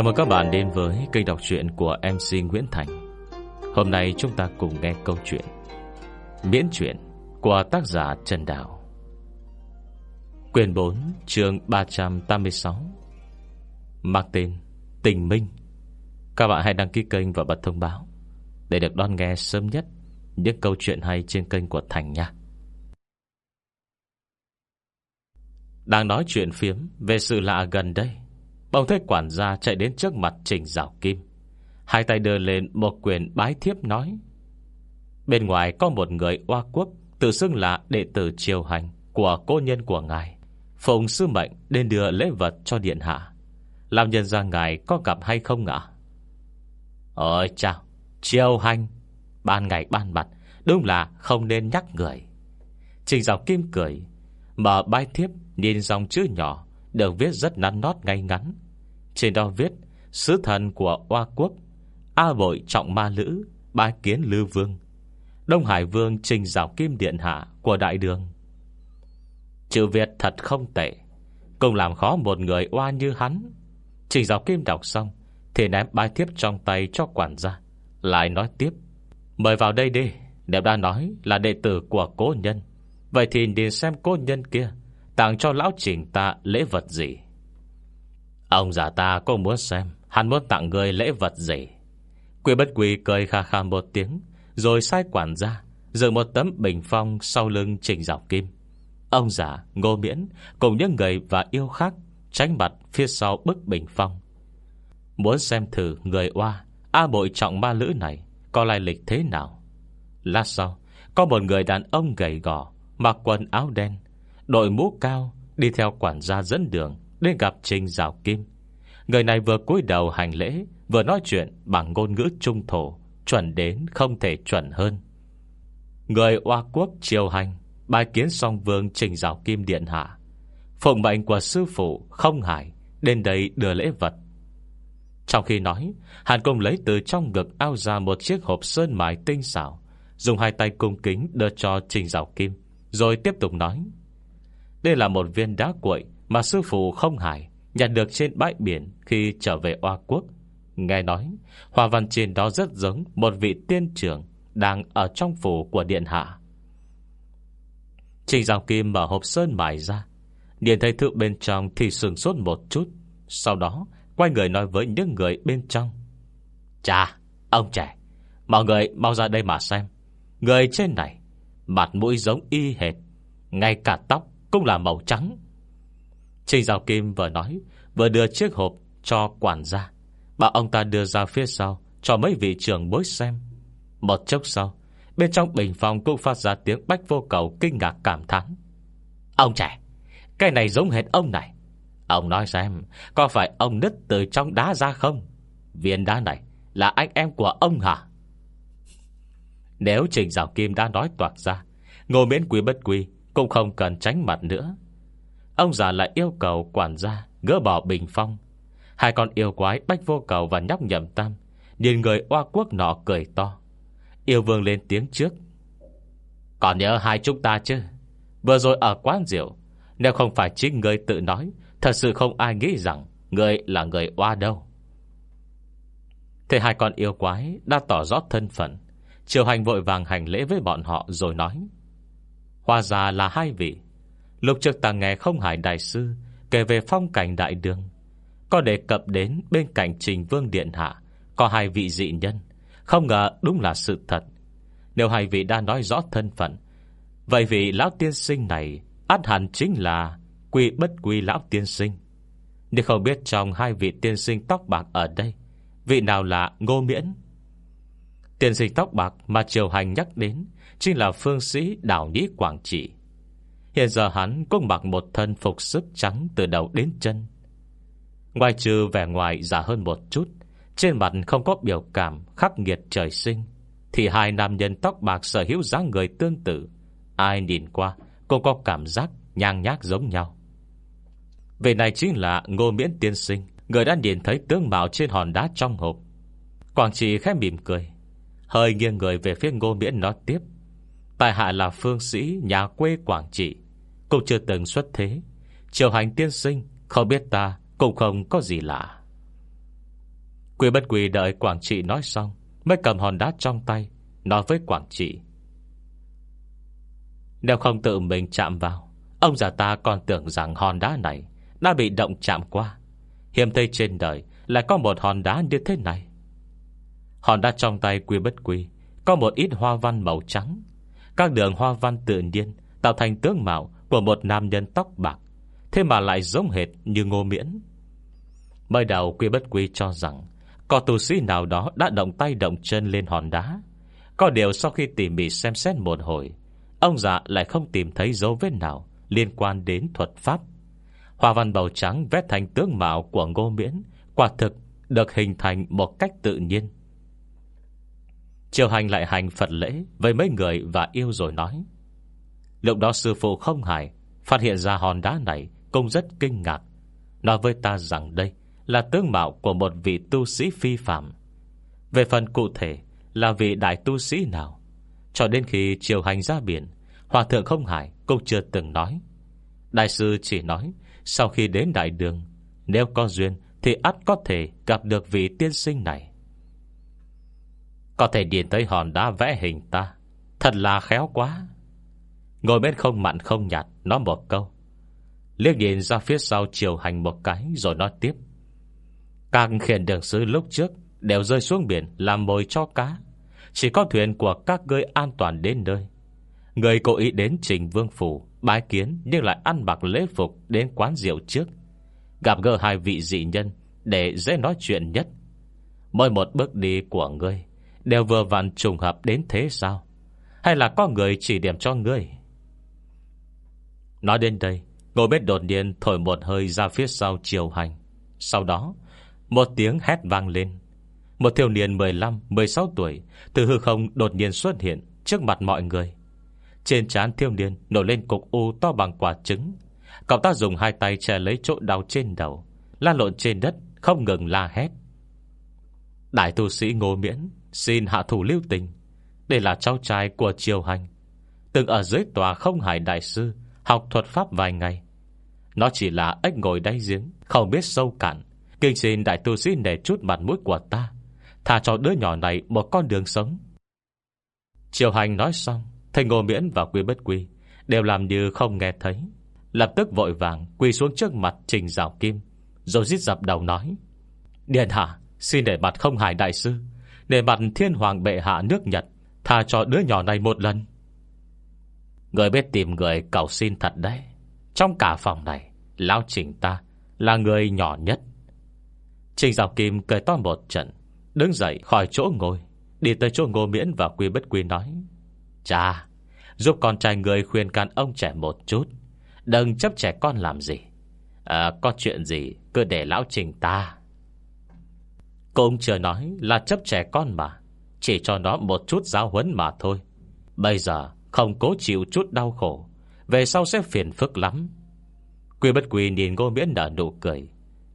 Chào mừng các bạn đến với kênh đọc truyện của MC Nguyễn Thành. Hôm nay chúng ta cùng nghe câu chuyện Miễn truyện của tác giả Trần Đào. Quyền 4 chương 386 Mang tên Tình Minh. Các bạn hãy đăng ký kênh và bật thông báo Để được đón nghe sớm nhất Những câu chuyện hay trên kênh của Thành nha. Đang nói chuyện phiếm Về sự lạ gần đây. Bỗng thấy quản gia chạy đến trước mặt Trình Giảo Kim. Hai tay đưa lên một quyền bái thiếp nói, Bên ngoài có một người oa quốc, Tự xưng là đệ tử triều hành Của cô nhân của ngài. Phùng sư mệnh đến đưa lễ vật cho điện hạ. Làm nhân ra ngài có gặp hay không ạ? Ôi chào Triều hành, Ban ngày ban mặt, Đúng là không nên nhắc người. Trình Giảo Kim cười, Mở bái thiếp, nhìn dòng chữ nhỏ được viết rất nắn nót ngay ngắn. Trên đó viết, Sứ thần của Hoa Quốc, A bội trọng ma lữ Bái kiến Lưu Vương, Đông Hải Vương trình rào kim điện hạ Của đại đường. Chữ Việt thật không tệ. Cùng làm khó một người oa như hắn. Trình giáo kim đọc xong, Thì ném bài thiếp trong tay cho quản gia, Lại nói tiếp, Mời vào đây đi, Nếu đã nói là đệ tử của cố nhân, Vậy thì nhìn xem cố nhân kia Tặng cho lão trình ta lễ vật gì? Ông già ta có muốn xem Hắn muốn tặng người lễ vật gì? Quỷ bất quỷ cười kha kha một tiếng Rồi sai quản ra Dựng một tấm bình phong sau lưng trình dọc kim. Ông già, ngô miễn Cùng những người và yêu khác Tránh mặt phía sau bức bình phong. Muốn xem thử người oa A bội trọng ma lữ này Có lai lịch thế nào? Lát sau Có một người đàn ông gầy gò Mặc quần áo đen Đội mũ cao, Đi theo quản gia dẫn đường, Đến gặp Trình Giảo Kim. Người này vừa cúi đầu hành lễ, Vừa nói chuyện bằng ngôn ngữ trung thổ, Chuẩn đến không thể chuẩn hơn. Người oa Quốc triều hành Bài kiến song vương Trình Giảo Kim Điện Hạ. Phụng mệnh của sư phụ Không Hải Đến đây đưa lễ vật. Trong khi nói, Hàn Công lấy từ trong ngực ao ra Một chiếc hộp sơn mài tinh xảo, Dùng hai tay cung kính đưa cho Trình Giảo Kim, Rồi tiếp tục nói đây là một viên đá cuội Mà sư phụ không hải Nhặt được trên bãi biển khi trở về Oa Quốc. Nghe nói Hòa văn trên đó rất giống Một vị tiên trưởng Đang ở trong phủ của điện hạ. Trình Giang Kim mở hộp sơn mài ra điện thấy thư bên trong Thì sừng sốt một chút, Sau đó quay người nói với những người bên trong. Chà, Ông trẻ, Mọi người mau ra đây mà xem. Người trên này, Mặt mũi giống y hệt, Ngay cả tóc cũng là màu trắng. Trình Giao Kim vừa nói, Vừa đưa chiếc hộp cho quản gia. Bảo ông ta đưa ra phía sau, Cho mấy vị trưởng bối xem. Một chốc sau, Bên trong bình phòng cũng phát ra tiếng bách vô cầu Kinh ngạc cảm thán. Ông trẻ, Cái này giống hệt ông này. Ông nói xem, Có phải ông nứt từ trong đá ra không? Viên đá này là anh em của ông hả? Nếu Trình Giảo Kim đã nói toạc ra, Ngô miễn quý bất quý cũng không cần tránh mặt nữa. Ông già lại yêu cầu quản gia Gỡ bỏ bình phong. Hai con yêu quái bách vô cầu và nhóc nhậm tam, Nhìn người oa quốc nọ cười to. Yêu vương lên tiếng trước. Còn nhớ hai chúng ta chứ? Vừa rồi ở quán rượu, Nếu không phải chính người tự nói, Thật sự không ai nghĩ rằng Người là người oa đâu. Thế hai con yêu quái Đã tỏ rõ thân phận. Triều hành vội vàng hành lễ với bọn họ rồi nói. Hoa già là hai vị. Lục trực ta nghe không hải đại sư Kể về phong cảnh đại đường. Có đề cập đến bên cạnh trình vương điện hạ, Có hai vị dị nhân. Không ngờ đúng là sự thật. Nếu hai vị đã nói rõ thân phận, Vậy vị lão tiên sinh này át hẳn chính là Quy bất quy lão tiên sinh. Nhưng không biết trong hai vị tiên sinh tóc bạc ở đây, Vị nào là ngô miễn? Tiên sinh tóc bạc mà triều hành nhắc đến Chính là phương sĩ đảo nhĩ Quảng Trị. Hiện giờ hắn cũng mặc một thân phục sức trắng Từ đầu đến chân. Ngoài trừ vẻ ngoài giả hơn một chút, Trên mặt không có biểu cảm Khắc nghiệt trời sinh, Thì hai nam nhân tóc bạc sở hữu dáng người tương tự, Ai nhìn qua Cũng có cảm giác nhang nhác giống nhau. Về này chính là Ngô Miễn Tiên Sinh, Người đã nhìn thấy tướng mạo trên hòn đá trong hộp. Quảng Trị khẽ mỉm cười, Hơi nghiêng người về phía Ngô Miễn nói tiếp. Tại hạ là phương sĩ, nhà quê Quảng Trị. Cũng chưa từng xuất thế. Triều hành tiên sinh, Không biết ta, cũng không có gì lạ. Quỷ bất quỷ đợi Quảng Trị nói xong, Mới cầm hòn đá trong tay, Nói với Quảng Trị. Nếu không tự mình chạm vào, Ông già ta còn tưởng rằng hòn đá này Đã bị động chạm qua. Hiểm thấy trên đời Lại có một hòn đá như thế này. Hòn đá trong tay quy bất quy Có một ít hoa văn màu trắng các đường hoa văn tự nhiên Tạo thành tướng mạo của một nam nhân tóc bạc, Thế mà lại giống hệt như ngô miễn. Mới đầu quy bất quy cho rằng Có tu sĩ nào đó đã động tay động chân lên hòn đá. Có điều sau khi tỉ mỉ xem xét một hồi, Ông già lại không tìm thấy dấu vết nào Liên quan đến thuật pháp. Hoa văn bầu trắng vét thành tướng mạo của ngô miễn Quả thực được hình thành một cách tự nhiên. Triều hành lại hành Phật lễ Với mấy người và yêu rồi nói. Lúc đó sư phụ không hài, Phát hiện ra hòn đá này Cũng rất kinh ngạc, Nói với ta rằng đây là tướng mạo của một vị tu sĩ phi phạm Về phần cụ thể Là vị đại tu sĩ nào, Cho đến khi triều hành ra biển, Hòa thượng không hải cũng chưa từng nói. Đại sư chỉ nói, Sau khi đến đại đường, Nếu có duyên thì ắt có thể gặp được vị tiên sinh này. Có thể điền tới hòn đá vẽ hình ta. Thật là khéo quá. Ngồi bên không mặn không nhạt, Nói một câu. Liếc nhìn ra phía sau chiều hành một cái, Rồi nói tiếp. Các khiển đường sứ lúc trước, Đều rơi xuống biển làm mồi cho cá. Chỉ có thuyền của các ngươi an toàn đến nơi. Người cố ý đến trình vương phủ, Bái kiến, nhưng lại ăn mặc lễ phục Đến quán rượu trước. Gặp gỡ hai vị dị nhân, Để dễ nói chuyện nhất. Mỗi một bước đi của ngươi Đều vừa vặn trùng hợp đến thế sao? Hay là có người chỉ điểm cho ngươi? Nói đến đây Ngồi bếp đột nhiên thổi một hơi ra phía sau chiều hành. Sau đó, Một tiếng hét vang lên. Một thiếu niên 15-16 tuổi, Từ hư không đột nhiên xuất hiện Trước mặt mọi người. Trên trán thiếu niên nổi lên cục u to bằng quả trứng. Cậu ta dùng hai tay che lấy chỗ đau trên đầu, La lộn trên đất, Không ngừng la hét. Đại tu sĩ Ngô Miễn Xin hạ thủ lưu tình. Đây là cháu trai của triều hành. Từng ở dưới tòa không hải đại sư, Học thuật pháp vài ngày. Nó chỉ là ếch ngồi đáy giếng, Không biết sâu cạn. Kinh xin đại tu sĩ nể chút mặt mũi của ta Thả cho đứa nhỏ này một con đường sống. Triều hành nói xong, Thầy Ngô Miễn và Quy Bất Quy Đều làm như không nghe thấy. Lập tức vội vàng quỳ xuống trước mặt Trình Giảo Kim, Rồi giết dập đầu nói, Điện hạ, xin để mặt không hải đại sư để mặt thiên hoàng bệ hạ nước Nhật Tha cho đứa nhỏ này một lần. Người biết tìm người cầu xin thật đấy. Trong cả phòng này Lão Trình ta là người nhỏ nhất. Trình Giảo Kim cười to một trận Đứng dậy khỏi chỗ ngồi Đi tới chỗ ngô miễn và quy bất quy nói Cha Giúp con trai người khuyên can ông trẻ một chút. Đừng chấp trẻ con làm gì. À, Có chuyện gì Cứ để lão trình ta cũng chưa nói là chấp trẻ con mà, Chỉ cho nó một chút giáo huấn mà thôi. Bây giờ không cố chịu chút đau khổ, Về sau sẽ phiền phức lắm. Quy bất quy nhìn ngô miễn nở nụ cười.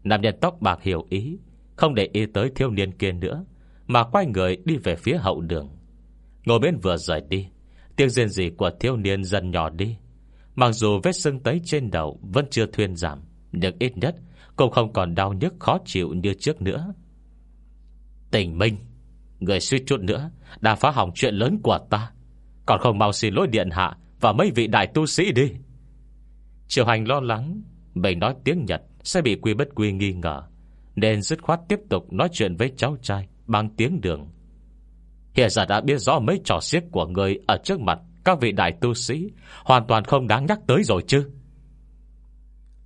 Nam nhân tóc bạc hiểu ý, Không để ý tới thiếu niên kia nữa, Mà quay người đi về phía hậu đường. Ngô miễn vừa rời đi, Tiếng riêng gì của thiếu niên dần nhỏ đi. Mặc dù vết sưng tấy trên đầu Vẫn chưa thuyên giảm, Nhưng ít nhất cũng không còn đau nhức khó chịu như trước nữa. Tình minh. Người suýt chút nữa Đã phá hỏng chuyện lớn của ta. Còn không mau xin lỗi điện hạ Và mấy vị đại tu sĩ đi. Triều hành lo lắng Mình nói tiếng Nhật sẽ bị quy bất quy nghi ngờ Nên dứt khoát tiếp tục nói chuyện với cháu trai Bằng tiếng đường. Hiện giờ đã biết rõ mấy trò xiếc của người Ở trước mặt các vị đại tu sĩ Hoàn toàn không đáng nhắc tới rồi chứ.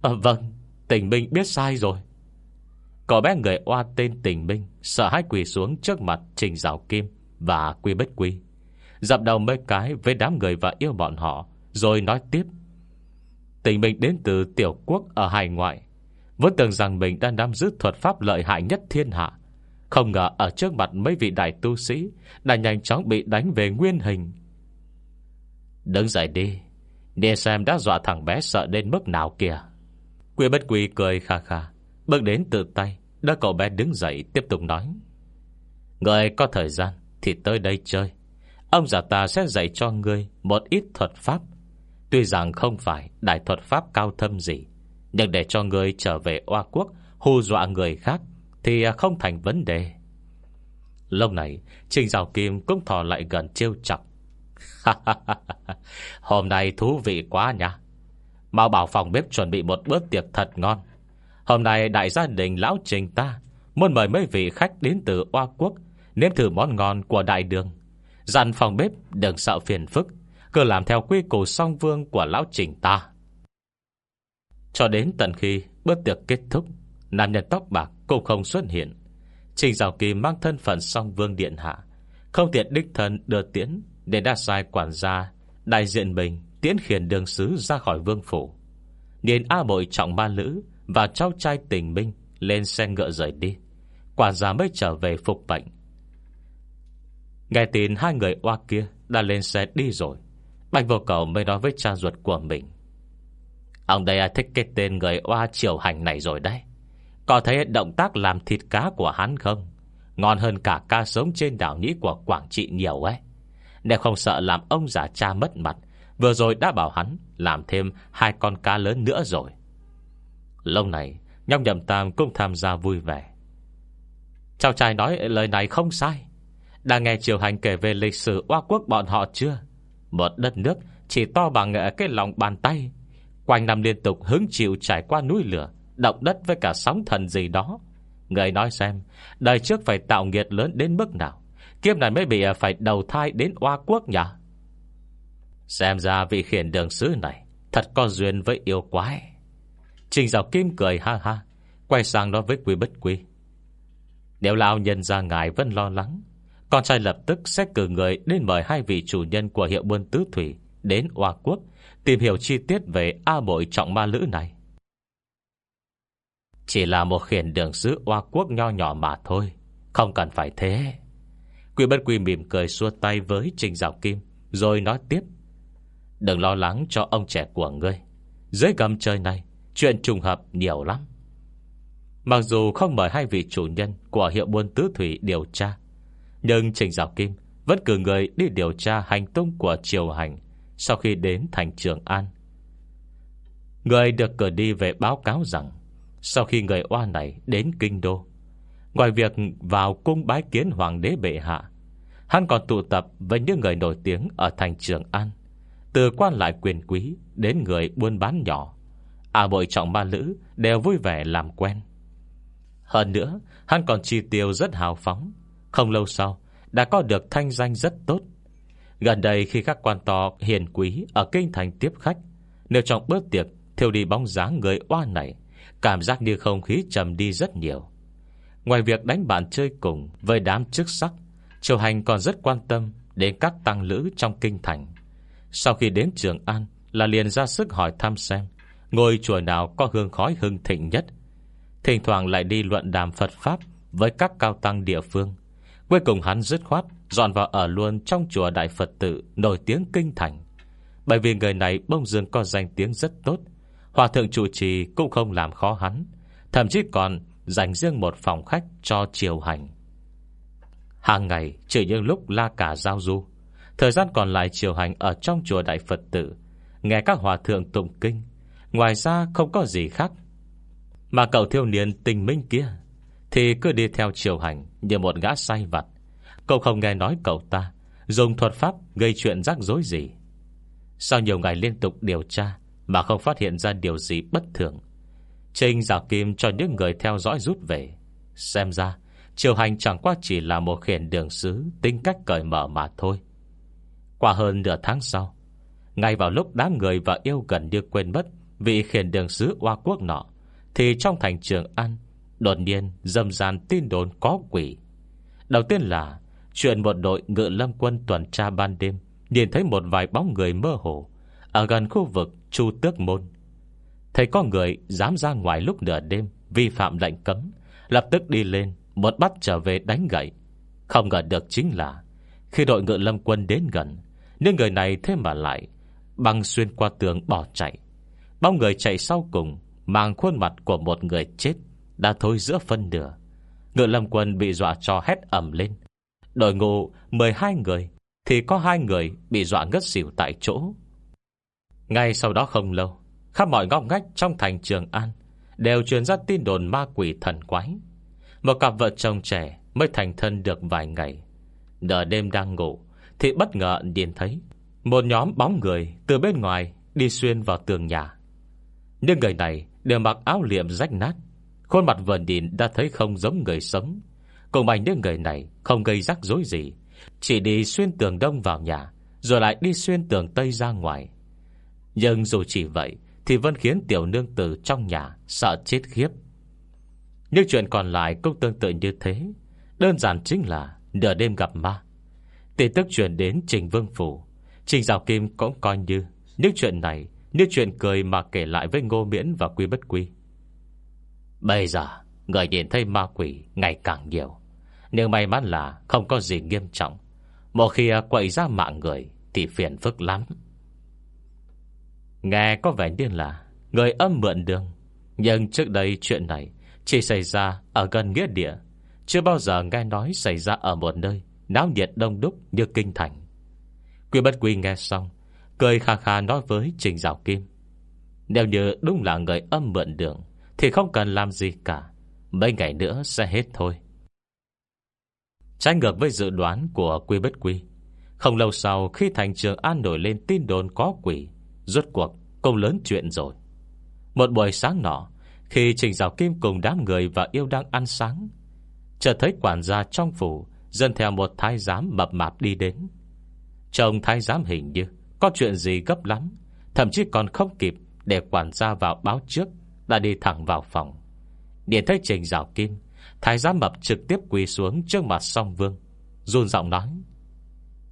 À, Vâng Tình Minh biết sai rồi cỏ bé người oa tên Tình Minh, Sợ hãi quỳ xuống trước mặt Trình rào Kim Và Quy Bích Quy. Dập đầu mấy cái với đám người và yêu bọn họ, Rồi nói tiếp. Tình Minh đến từ tiểu quốc ở hải ngoại Vẫn tưởng rằng mình đang nắm giữ thuật pháp lợi hại nhất thiên hạ. Không ngờ ở trước mặt mấy vị đại tu sĩ Đã nhanh chóng bị đánh về nguyên hình. Đứng dậy đi, Để xem đã dọa thằng bé sợ đến mức nào kìa. Quy bất quy cười kha kha. Bước đến từ tay đã cậu bé đứng dậy, tiếp tục nói. Người có thời gian Thì tới đây chơi. Ông già ta sẽ dạy cho ngươi Một ít thuật pháp. Tuy rằng không phải đại thuật pháp cao thâm gì, Nhưng để cho ngươi trở về oa quốc, Hù dọa người khác Thì không thành vấn đề. Lúc này, Trình Giảo Kim cũng thò lại gần trêu chọc Hôm nay thú vị quá nha. Mau bảo phòng bếp chuẩn bị một bữa tiệc thật ngon. Hôm nay đại gia đình lão trình ta Muốn mời mấy vị khách đến từ Hoa Quốc Nếm thử món ngon của đại đường. Dặn phòng bếp đừng sợ phiền phức, Cứ làm theo quy củ song vương của lão trình ta. Cho đến tận khi bữa tiệc kết thúc Nam nhân tóc bạc cũng không xuất hiện. Trình Giảo Kỳ mang thân phận song vương điện hạ, Không tiện đích thân đưa tiễn Để đã sai quản gia, Đại diện mình tiễn khiển đường sứ ra khỏi vương phủ. Điền A Bội trọng ma lữ và cháu trai tình minh Lên xe ngựa rời đi. Quản gia mới trở về phục bệnh. Nghe tin hai người oa kia Đã lên xe đi rồi. Bạch vô cầu mới nói với cha ruột của mình. Ông đây thích cái tên người oa triều hành này rồi đấy? Có thấy động tác làm thịt cá của hắn không? Ngon hơn cả ca sống trên đảo nhĩ của Quảng Trị nhiều ấy. Nếu không sợ làm ông già cha mất mặt, Vừa rồi đã bảo hắn Làm thêm hai con cá lớn nữa rồi. Lâu này Nhóc nhầm tam cũng tham gia vui vẻ. Cháu trai nói lời này không sai. Đã nghe Triều Hành kể về lịch sử oa quốc bọn họ chưa? Một đất nước Chỉ to bằng cái lòng bàn tay. Quanh năm liên tục hứng chịu trải qua núi lửa, Động đất với cả sóng thần gì đó. Người nói xem, Đời trước phải tạo nghiệt lớn đến mức nào? Kiếp này mới bị à, phải đầu thai đến oa quốc nhỉ? Xem ra vị khiển đường sứ này Thật có duyên với yêu quái. Trình Giảo Kim cười ha ha, Quay sang nói với Quý Bất Quý Nếu lão nhân ra ngài vẫn lo lắng, Con trai lập tức sẽ cử người Đến mời hai vị chủ nhân của hiệu buôn tứ thủy Đến Hoa Quốc Tìm hiểu chi tiết về A bội trọng ma lữ này. Chỉ là một khiển đường sứ Hoa Quốc nho nhỏ mà thôi, Không cần phải thế. Quý bất quý mỉm cười xua tay với Trình Giảo Kim, Rồi nói tiếp. Đừng lo lắng cho ông trẻ của ngươi, Dưới gầm trời này Chuyện trùng hợp nhiều lắm. Mặc dù không mời hai vị chủ nhân Của hiệu buôn tứ thủy điều tra, Nhưng Trình Giáo Kim Vẫn cử người đi điều tra hành tung của triều hành Sau khi đến thành Trường An. Người được cử đi về báo cáo rằng, Sau khi người oa này đến Kinh Đô, Ngoài việc vào cung bái kiến Hoàng đế bệ hạ, Hắn còn tụ tập với những người nổi tiếng Ở thành Trường An, từ quan lại quyền quý Đến người buôn bán nhỏ. À bội trọng ba lữ Đều vui vẻ làm quen. Hơn nữa, Hắn còn chi tiêu rất hào phóng. Không lâu sau, Đã có được thanh danh rất tốt. Gần đây khi các quan to hiền quý Ở kinh thành tiếp khách, Nếu trong bữa tiệc Thiêu đi bóng dáng người oa này, Cảm giác như không khí trầm đi rất nhiều. Ngoài việc đánh bạn chơi cùng Với đám chức sắc, Triều hành còn rất quan tâm Đến các tăng lữ trong kinh thành. Sau khi đến Trường An Là liền ra sức hỏi thăm xem Ngôi chùa nào có hương khói hưng thịnh nhất? Thỉnh thoảng lại đi luận đàm Phật Pháp Với các cao tăng địa phương. Cuối cùng hắn dứt khoát Dọn vào ở luôn trong chùa Đại Phật Tự Nổi tiếng kinh thành. Bởi vì người này bông dương có danh tiếng rất tốt, Hòa thượng chủ trì cũng không làm khó hắn, Thậm chí còn dành riêng một phòng khách cho triều hành. Hàng ngày trừ những lúc la cả giao du, Thời gian còn lại chiều hành Ở trong chùa Đại Phật Tử Nghe các hòa thượng tụng kinh Ngoài ra không có gì khác. Mà cậu thiêu niên tình minh kia Thì cứ đi theo chiều hành Như một gã say vặt. Cậu không nghe nói cậu ta Dùng thuật pháp gây chuyện rắc rối gì. Sau nhiều ngày liên tục điều tra Mà không phát hiện ra điều gì bất thường, Trình giả kim cho những người theo dõi rút về. Xem ra, Triều hành chẳng qua chỉ là một khiển đường sứ Tính cách cởi mở mà thôi. Qua hơn nửa tháng sau, Ngay vào lúc đám người và yêu gần như quên mất Vị khiển đường sứ oa Quốc nọ, Thì trong thành trường An, Đột nhiên dâm gian tin đồn có quỷ. Đầu tiên là, Chuyện một đội ngự lâm quân tuần tra ban đêm, Nhìn thấy một vài bóng người mơ hồ, Ở gần khu vực Chu Tước Môn. Thấy có người dám ra ngoài lúc nửa đêm, Vi phạm lệnh cấm, Lập tức đi lên, Một bắt trở về đánh gậy. Không ngờ được chính là, Khi đội ngự lâm quân đến gần nhưng người này thế mà lại Băng xuyên qua tường bỏ chạy. Bóng người chạy sau cùng, Mang khuôn mặt của một người chết, Đã thôi giữa phân nửa. Ngựa lâm quân bị dọa cho hét ẩm lên. Đội ngũ 12 người, Thì có hai người bị dọa ngất xỉu tại chỗ. Ngay sau đó không lâu, Khắp mọi ngóc ngách trong thành Trường An Đều truyền ra tin đồn ma quỷ thần quái. Một cặp vợ chồng trẻ Mới thành thân được vài ngày. Nửa đêm đang ngủ, Thì bất ngờ nhìn thấy Một nhóm bóng người từ bên ngoài Đi xuyên vào tường nhà. Nhưng người này đều mặc áo liệm rách nát. Khuôn mặt vừa nhìn đã thấy không giống người sống. Cùng mạnh những người này Không gây rắc rối gì, Chỉ đi xuyên tường đông vào nhà, Rồi lại đi xuyên tường tây ra ngoài. Nhưng dù chỉ vậy Thì vẫn khiến tiểu nương tử trong nhà Sợ chết khiếp. Nhưng chuyện còn lại cũng tương tự như thế. Đơn giản chính là Nửa đêm gặp ma. Tin tức chuyển đến Trình Vương Phủ, Trình Giáo Kim cũng coi như Những chuyện này như chuyện cười mà kể lại với Ngô Miễn và Quy Bất Quy. Bây giờ, Người nhìn thấy ma quỷ ngày càng nhiều. Nhưng may mắn là Không có gì nghiêm trọng, Một khi à, quậy ra mạng người Thì phiền phức lắm. Nghe có vẻ như là Người âm mượn đường, Nhưng trước đây chuyện này Chỉ xảy ra ở gần nghĩa địa, Chưa bao giờ nghe nói xảy ra ở một nơi Náo nhiệt đông đúc như kinh thành. Quy bất quy nghe xong Cười khà khà nói với Trình Giảo Kim. Nếu như đúng là người âm mượn đường, Thì không cần làm gì cả. Mấy ngày nữa sẽ hết thôi. Trái ngược với dự đoán của Quy Bất Quy, Không lâu sau khi thành trường An nổi lên tin đồn có quỷ, Rốt cuộc công lớn chuyện rồi. Một buổi sáng nọ, Khi Trình Giảo Kim cùng đám người và yêu đang ăn sáng, Chợt thấy quản gia trong phủ Dân theo một thái giám mập mạp đi đến. Trông thái giám hình như có chuyện gì gấp lắm, Thậm chí còn không kịp Để quản gia vào báo trước, Đã đi thẳng vào phòng. Điện thấy Trình rào Kim, Thái giám mập trực tiếp quỳ xuống trước mặt song vương, Run giọng nói,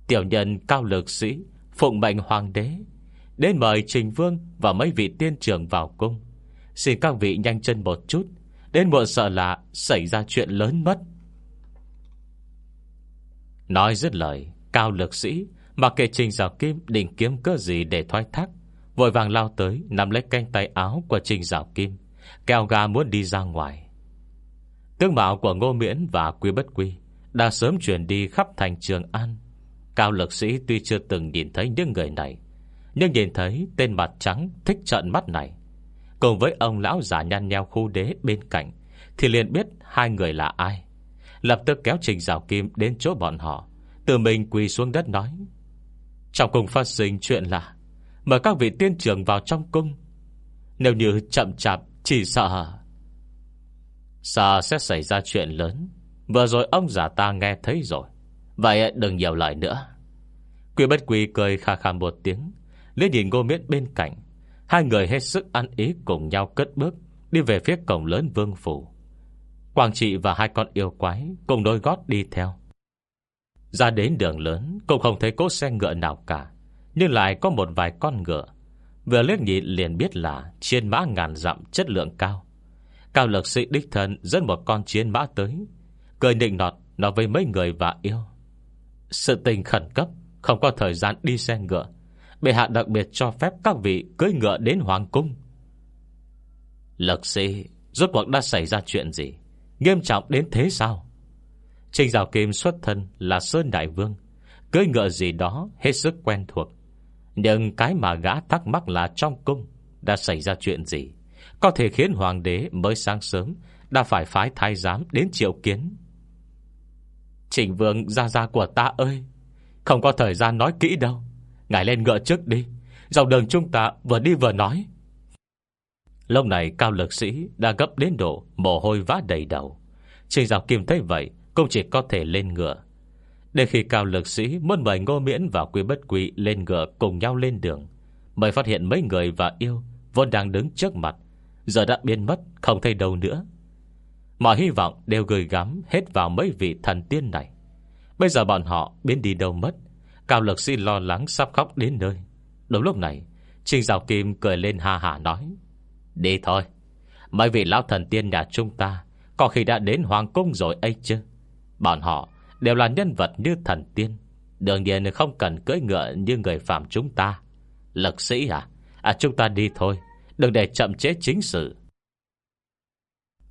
Tiểu nhân cao lược sĩ, Phụng mệnh hoàng đế, Đến mời Trình Vương và mấy vị tiên trưởng vào cung. Xin các vị nhanh chân một chút, Đến muộn sợ là Xảy ra chuyện lớn mất. Nói dứt lời, Cao lược sĩ mà kệ Trình Giảo Kim định kiếm cơ gì để thoái thác? Vội vàng lao tới, Nắm lấy canh tay áo của Trình Giảo Kim Kéo gà muốn đi ra ngoài. Tương mạo của Ngô Miễn và Quy Bất Quy Đã sớm chuyển đi khắp thành Trường An. Cao lực sĩ tuy chưa từng nhìn thấy những người này, Nhưng nhìn thấy tên mặt trắng Thích trận mắt này. Cùng với ông lão giả nhăn nheo khu đế bên cạnh, Thì liền biết hai người là ai. Lập tức kéo Trình Giảo Kim đến chỗ bọn họ, tự mình quỳ xuống đất nói trong cung phát sinh chuyện là Mời các vị tiên trưởng vào trong cung. Nếu như chậm chạp, Chỉ sợ Sợ sẽ xảy ra chuyện lớn. Vừa rồi ông giả ta nghe thấy rồi. Vậy đừng nhiều lời nữa. Quy bất quy cười khà khà một tiếng. Lên nhìn ngô miễn bên cạnh. Hai người hết sức ăn ý cùng nhau cất bước, Đi về phía cổng lớn vương phủ. Quang trị và hai con yêu quái Cùng đôi gót đi theo. Ra đến đường lớn, Cũng không thấy cỗ xe ngựa nào cả, Nhưng lại có một vài con ngựa. Vừa liếc nhị liền biết là chiến mã ngàn dặm chất lượng cao. Cao lực sĩ đích thân dẫn một con chiến mã tới, Cười nịnh nọt Nói với mấy người và yêu. Sự tình khẩn cấp, Không có thời gian đi xe ngựa, Bệ hạ đặc biệt cho phép các vị Cưới ngựa đến Hoàng Cung. Lực sĩ, Rốt cuộc đã xảy ra chuyện gì? Nghiêm trọng đến thế sao? Trình Giảo Kim xuất thân là Sơn Đại Vương. Cưới ngựa gì đó Hết sức quen thuộc. Nhưng cái mà gã thắc mắc là trong cung Đã xảy ra chuyện gì? Có thể khiến hoàng đế mới sáng sớm Đã phải phái thái giám đến triệu kiến. Trình Vương ra ra của ta ơi, Không có thời gian nói kỹ đâu. Ngài lên ngựa trước đi. Dòng đường chúng ta vừa đi vừa nói. Lúc này cao lực sĩ Đã gấp đến độ mồ hôi vã đầy đầu. Trình Giảo Kim thấy vậy cũng chỉ có thể lên ngựa. Để khi cao lực sĩ muốn mời Ngô Miễn Và Quý Bất Quý lên ngựa cùng nhau lên đường, Mới phát hiện mấy người và yêu Vốn đang đứng trước mặt, Giờ đã biến mất, không thấy đâu nữa. Mọi hy vọng đều gửi gắm Hết vào mấy vị thần tiên này. Bây giờ bọn họ biến đi đâu mất, Cao lực sĩ lo lắng sắp khóc đến nơi. Đúng lúc này, Trình Giáo Kim cười lên ha hà nói, Đi thôi, Mấy vị lão thần tiên nhà chúng ta Có khi đã đến Hoàng Cung rồi ấy chứ. Bọn họ đều là nhân vật như thần tiên. Đương nhiên không cần cưỡi ngựa Như người phạm chúng ta. Lực sĩ à? À chúng ta đi thôi. Đừng để chậm chế chính sự.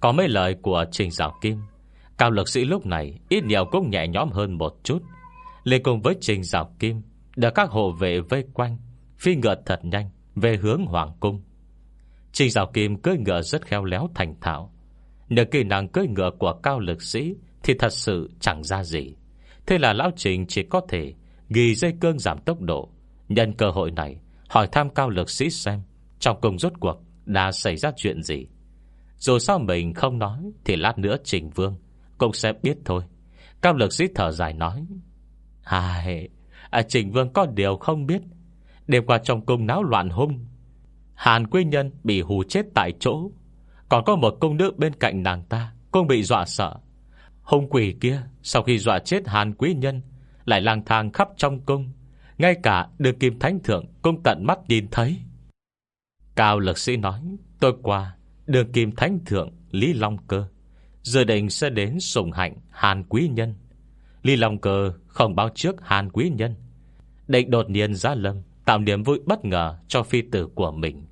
Có mấy lời của Trình Giáo Kim. Cao lực sĩ lúc này Ít nhiều cũng nhẹ nhõm hơn một chút. Lên cùng với Trình Giáo Kim, Được các hộ vệ vây quanh, Phi ngựa thật nhanh, Về hướng Hoàng Cung. Trình Giáo Kim cưỡi ngựa rất khéo léo thành thạo. Nhờ kỹ năng cưỡi ngựa của cao lực sĩ thì thật sự chẳng ra gì. Thế là Lão Trình chỉ có thể Ghi dây cương giảm tốc độ. Nhân cơ hội này Hỏi tham cao lực sĩ xem Trong cùng rốt cuộc đã xảy ra chuyện gì. Dù sao mình không nói Thì lát nữa Trình Vương Cũng sẽ biết thôi. Cao lực sĩ thở dài nói Hài à, Trình Vương có điều không biết. Đêm qua trong cung náo loạn hung Hàn Quy Nhân bị hù chết tại chỗ. Còn có một cung nữ bên cạnh nàng ta Cũng bị dọa sợ. Hung quỷ kia Sau khi dọa chết Hàn Quý Nhân Lại lang thang khắp trong cung. Ngay cả đường kim thánh thượng Cũng tận mắt nhìn thấy. Cao lực sĩ nói, Tôi qua đường kim thánh thượng Lý Long Cơ. Giờ định sẽ đến sủng hạnh Hàn Quý Nhân. Lý Long Cơ không báo trước Hàn Quý Nhân. Định đột nhiên ra lâm, Tạo niềm vui bất ngờ cho phi tử của mình.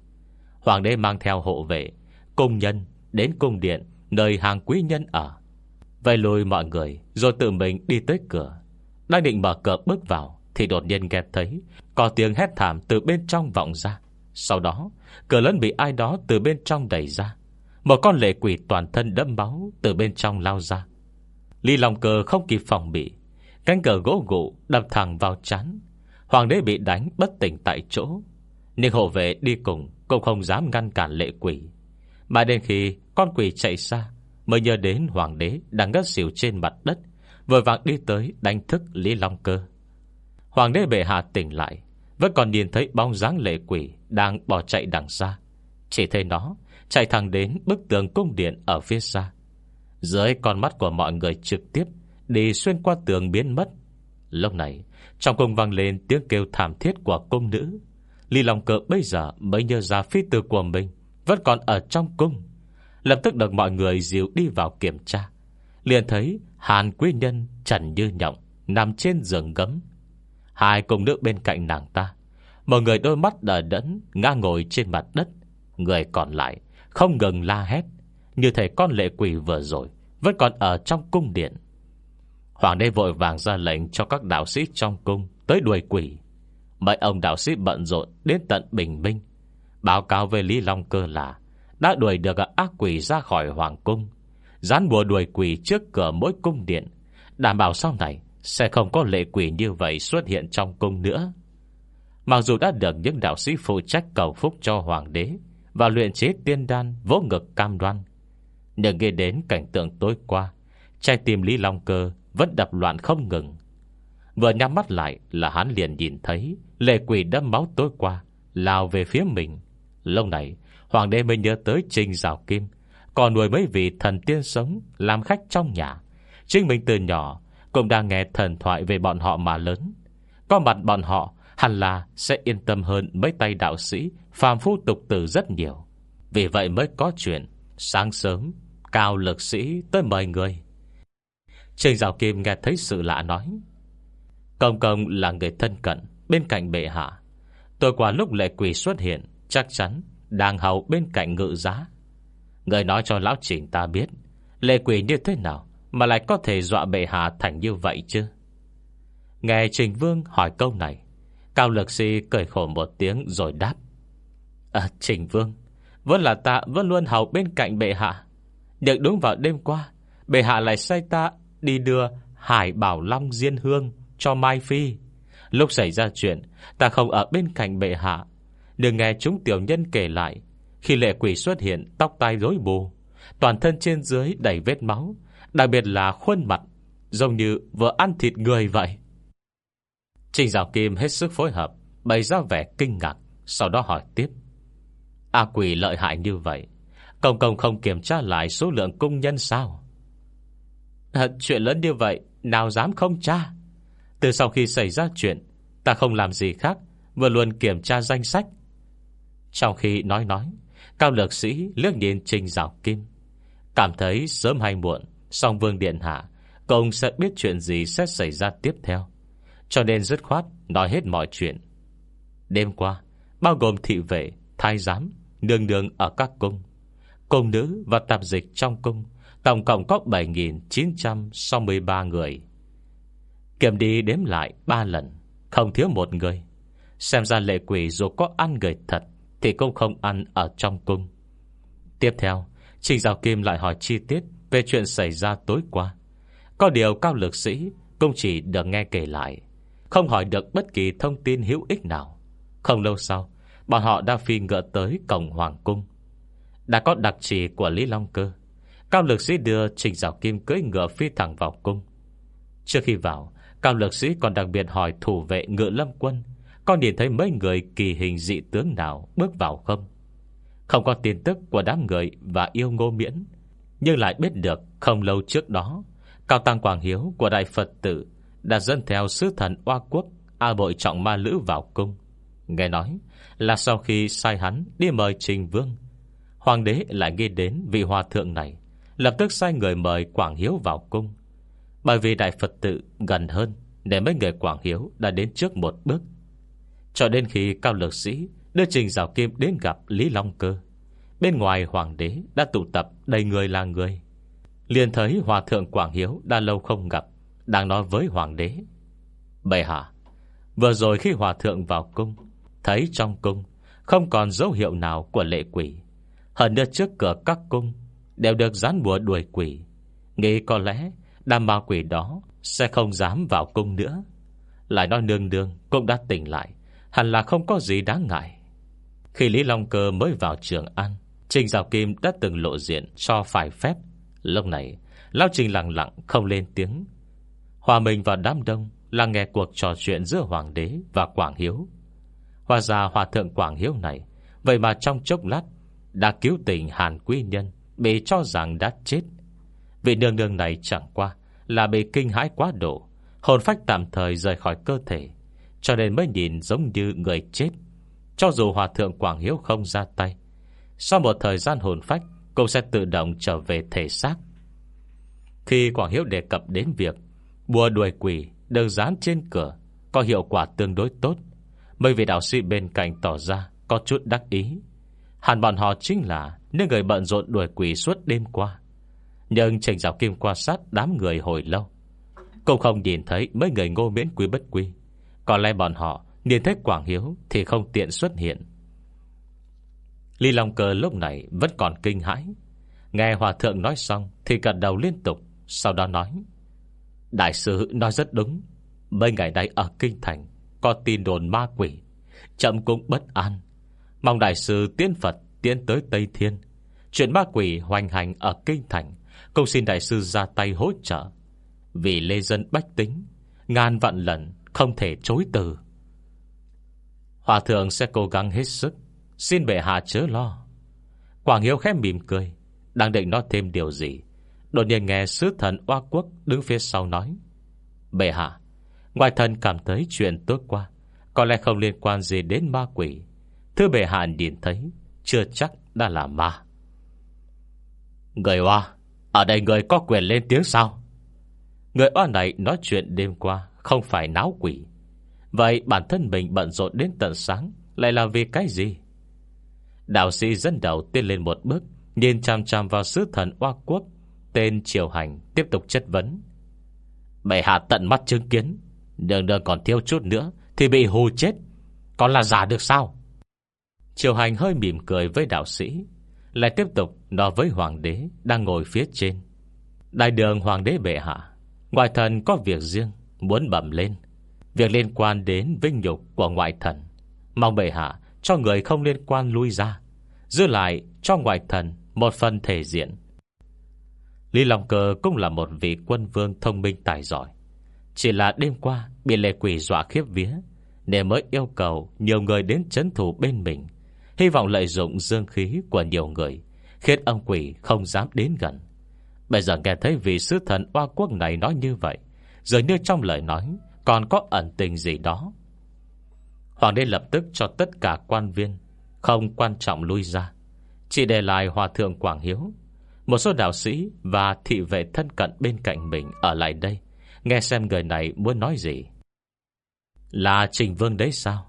Hoàng đế mang theo hộ vệ công nhân đến cung điện Nơi hàng quý nhân ở. Vậy lùi mọi người, Rồi tự mình đi tới cửa. Đang định mở cửa bước vào, Thì đột nhiên nghe thấy Có tiếng hét thảm từ bên trong vọng ra. Sau đó, cửa lớn bị ai đó từ bên trong đẩy ra. Một con lệ quỷ toàn thân đẫm máu Từ bên trong lao ra. Ly lòng cờ không kịp phòng bị, Cánh cờ gỗ gụ đập thẳng vào chán. Hoàng đế bị đánh bất tỉnh tại chỗ, Nhưng hộ vệ đi cùng Cũng không dám ngăn cản lệ quỷ. Mà đến khi con quỷ chạy xa Mới nhớ đến hoàng đế đang ngất xỉu trên mặt đất, Vội vàng đi tới đánh thức Lý Long Cơ. Hoàng đế bệ hạ tỉnh lại, Vẫn còn nhìn thấy bóng dáng lệ quỷ Đang bỏ chạy đằng xa. Chỉ thấy nó chạy thẳng đến bức tường cung điện ở phía xa. Dưới con mắt của mọi người trực tiếp Đi xuyên qua tường biến mất. Lúc này, Trong cung vang lên tiếng kêu thảm thiết của cung nữ. Lý Long Cơ bây giờ mới nhớ ra phi tử của mình, Vẫn còn ở trong cung. Lập tức được mọi người dìu đi vào kiểm tra. Liền thấy Hàn Quý Nhân Trần Như Nhộng Nằm trên giường gấm. Hai công nữ bên cạnh nàng ta, Một người đôi mắt đờ đẫn, Ngã ngồi trên mặt đất. Người còn lại không ngừng la hét, Như thể con lệ quỷ vừa rồi Vẫn còn ở trong cung điện. Hoàng đế vội vàng ra lệnh cho các đạo sĩ trong cung Tới đuổi quỷ. Mấy ông đạo sĩ bận rộn đến tận bình minh, Báo cáo về Lý Long Cơ là đã đuổi được ác quỷ ra khỏi hoàng cung. Dán bùa đuổi quỷ trước cửa mỗi cung điện. Đảm bảo sau này Sẽ không có lệ quỷ như vậy xuất hiện trong cung nữa. Mặc dù đã được những đạo sĩ phụ trách cầu phúc cho hoàng đế Và luyện chế tiên đan vỗ ngực cam đoan, Nhưng nghe đến cảnh tượng tối qua, Trái tim Lý Long Cơ Vẫn đập loạn không ngừng. Vừa nhắm mắt lại là hắn liền nhìn thấy Lệ quỷ đâm máu tối qua Lao về phía mình. Lâu này Hoàng đế mới nhớ tới Trinh Giảo Kim, Còn nuôi mấy vị thần tiên sống Làm khách trong nhà. Chính mình từ nhỏ Cũng đang nghe thần thoại về bọn họ mà lớn. Có mặt bọn họ, Hẳn là sẽ yên tâm hơn mấy tay đạo sĩ, Phàm phu tục tử rất nhiều. Vì vậy mới có chuyện, Sáng sớm, Cao lực sĩ tới mời người. Trình Giảo Kim nghe thấy sự lạ nói, Công công là người thân cận, Bên cạnh bệ hạ. Tôi qua lúc lệ quỷ xuất hiện, Chắc chắn đang hầu bên cạnh ngự giá Người nói cho lão trình ta biết Lệ quỷ như thế nào Mà lại có thể dọa bệ hạ thành như vậy chứ Nghe Trình Vương hỏi câu này Cao lực sĩ cười khổ một tiếng rồi đáp À Trình Vương Vẫn là ta vẫn luôn hầu bên cạnh bệ hạ Nhưng đúng vào đêm qua Bệ hạ lại sai ta đi đưa Hải Bảo Long Diên Hương cho Mai Phi. Lúc xảy ra chuyện, ta không ở bên cạnh bệ hạ. Đừng nghe chúng tiểu nhân kể lại. Khi lệ quỷ xuất hiện, tóc tai rối bù. Toàn thân trên dưới đầy vết máu. Đặc biệt là khuôn mặt, giống như vừa ăn thịt người vậy. Trình Giáo Kim hết sức phối hợp, bày ra vẻ kinh ngạc, sau đó hỏi tiếp. A quỷ lợi hại như vậy, Công công không kiểm tra lại số lượng cung nhân sao? À, chuyện lớn như vậy, nào dám không tra? Từ sau khi xảy ra chuyện Ta không làm gì khác Vừa luôn kiểm tra danh sách trong khi nói nói Cao lược sĩ lướt nhìn Trình Giảo Kim. Cảm thấy sớm hay muộn Song Vương Điện Hạ Công sẽ biết chuyện gì sẽ xảy ra tiếp theo. Cho nên dứt khoát Nói hết mọi chuyện. Đêm qua Bao gồm thị vệ, thái giám Nương nương ở các cung. Cung nữ và tạp dịch trong cung Tổng cộng có 7.963 người. Kiểm đi đếm lại ba lần Không thiếu một người. Xem ra lệ quỷ dù có ăn người thật thì cũng không ăn ở trong cung. Tiếp theo Trình Giáo Kim lại hỏi chi tiết Về chuyện xảy ra tối qua. Có điều cao lực sĩ Cũng chỉ được nghe kể lại, Không hỏi được bất kỳ thông tin hữu ích nào. Không lâu sau, Bọn họ đã phi ngựa tới cổng Hoàng Cung. Đã có đặc trì của Lý Long Cơ, Cao lực sĩ đưa Trình Giáo Kim cưỡi ngựa phi thẳng vào cung. Trước khi vào, Cao lực sĩ còn đặc biệt hỏi thủ vệ ngựa lâm quân con nhìn thấy mấy người kỳ hình dị tướng nào Bước vào không? Không có tin tức của đám người Và yêu ngô miễn. Nhưng lại biết được không lâu trước đó, Cao Tăng Quảng Hiếu của Đại Phật tử Đã dẫn theo sứ thần Oa Quốc, A bội trọng ma lữ vào cung. Nghe nói là sau khi sai hắn Đi mời Trình Vương, Hoàng đế lại nghe đến vị hòa thượng này, Lập tức sai người mời Quảng Hiếu vào cung. Bởi vì Đại Phật tự gần hơn Để mấy người Quảng Hiếu đã đến trước một bước. Cho đến khi cao lược sĩ Đưa Trình Giảo Kim đến gặp Lý Long Cơ, Bên ngoài Hoàng đế đã tụ tập đầy người là người. Liền thấy Hòa Thượng Quảng Hiếu Đã lâu không gặp, Đang nói với Hoàng đế. Bệ hạ, Vừa rồi khi Hòa Thượng vào cung, Thấy trong cung Không còn dấu hiệu nào của lệ quỷ. Hơn nữa trước cửa các cung Đều được dán bùa đuổi quỷ. Nghĩ có lẽ Đàm ma quỷ đó Sẽ không dám vào cung nữa. Lại nói nương nương cũng đã tỉnh lại. Hẳn là không có gì đáng ngại. Khi Lý Long Cơ mới vào trường ăn, Trình Giáo Kim đã từng lộ diện Cho phải phép. Lúc này, Lão Trình lặng lặng không lên tiếng. Hòa mình và đám đông Là nghe cuộc trò chuyện giữa Hoàng đế và Quảng Hiếu. Hòa ra Hòa thượng Quảng Hiếu này, Vậy mà trong chốc lát Đã cứu tình Hàn Quý Nhân, Bị cho rằng đã chết. Vị nương nương này chẳng qua Là bị kinh hãi quá độ, Hồn phách tạm thời rời khỏi cơ thể cho nên mới nhìn giống như người chết. Cho dù Hòa Thượng Quảng Hiếu không ra tay, Sau một thời gian hồn phách, Cũng sẽ tự động trở về thể xác. Khi Quảng Hiếu đề cập đến việc Bùa đuổi quỷ Được dán trên cửa Có hiệu quả tương đối tốt, Mấy vị đạo sĩ bên cạnh tỏ ra Có chút đắc ý. Hẳn bọn họ chính là Những người bận rộn đuổi quỷ suốt đêm qua. Nhưng Trình Giáo Kim quan sát Đám người hồi lâu, Cũng không nhìn thấy mấy người ngô miễn quý bất quý có lẽ bọn họ, Nhìn thấy Quảng Hiếu thì không tiện xuất hiện. Ly Long Cơ lúc này Vẫn còn kinh hãi. Nghe Hòa Thượng nói xong Thì gật đầu liên tục, Sau đó nói, Đại sư, nói rất đúng. Mấy ngày nay ở Kinh Thành Có tin đồn ma quỷ, Chậm cũng bất an. Mong đại sư tiên Phật, tiến tới Tây Thiên. Chuyện ma quỷ hoành hành ở Kinh Thành Công xin đại sư ra tay hỗ trợ. Vì lê dân bách tính, Ngàn vạn lần không thể chối từ. Hòa thượng sẽ cố gắng hết sức. Xin bệ hạ chớ lo. Quảng Hiếu khép mỉm cười, Đang định nói thêm điều gì, Đột nhiên nghe sứ thần oa quốc Đứng phía sau nói, Bệ hạ, Ngoài thần cảm thấy chuyện tốt qua Có lẽ không liên quan gì đến ma quỷ. Thưa bệ hạ nhìn thấy, Chưa chắc đã là ma. Người oa, Ở đây người có quyền lên tiếng sao? Người oa này nói chuyện đêm qua không phải náo quỷ. Vậy bản thân mình bận rộn đến tận sáng, Lại là vì cái gì? Đạo sĩ dẫn đầu tiến lên một bước, Nhìn chằm chằm vào sứ thần oa quốc, Tên Triều Hành, Tiếp tục chất vấn. Bệ hạ tận mắt chứng kiến, Đường đường còn thiếu chút nữa Thì bị hù chết. Còn là giả được sao? Triều Hành hơi mỉm cười với đạo sĩ, Lại tiếp tục nói với hoàng đế Đang ngồi phía trên. Đại đường hoàng đế bệ hạ, Ngoại thần có việc riêng. Muốn bẩm lên. Việc liên quan đến vinh nhục của ngoại thần, Mong bệ hạ cho người không liên quan lui ra, Giữ lại cho ngoại thần Một phần thể diện. Lý Long Cơ cũng là một vị quân vương thông minh tài giỏi. Chỉ là đêm qua Bị lệ quỷ dọa khiếp vía Nên mới yêu cầu nhiều người đến chấn thủ bên mình, Hy vọng lợi dụng dương khí của nhiều người, Khiến ông quỷ không dám đến gần. Bây giờ nghe thấy vị sứ thần oa quốc này nói như vậy Dường như trong lời nói Còn có ẩn tình gì đó. Hoàng đế lập tức cho tất cả quan viên Không quan trọng lui ra, Chỉ để lại Hòa Thượng Quảng Hiếu, Một số đạo sĩ Và thị vệ thân cận bên cạnh mình Ở lại đây, Nghe xem người này muốn nói gì. Là Trình Vương đấy sao?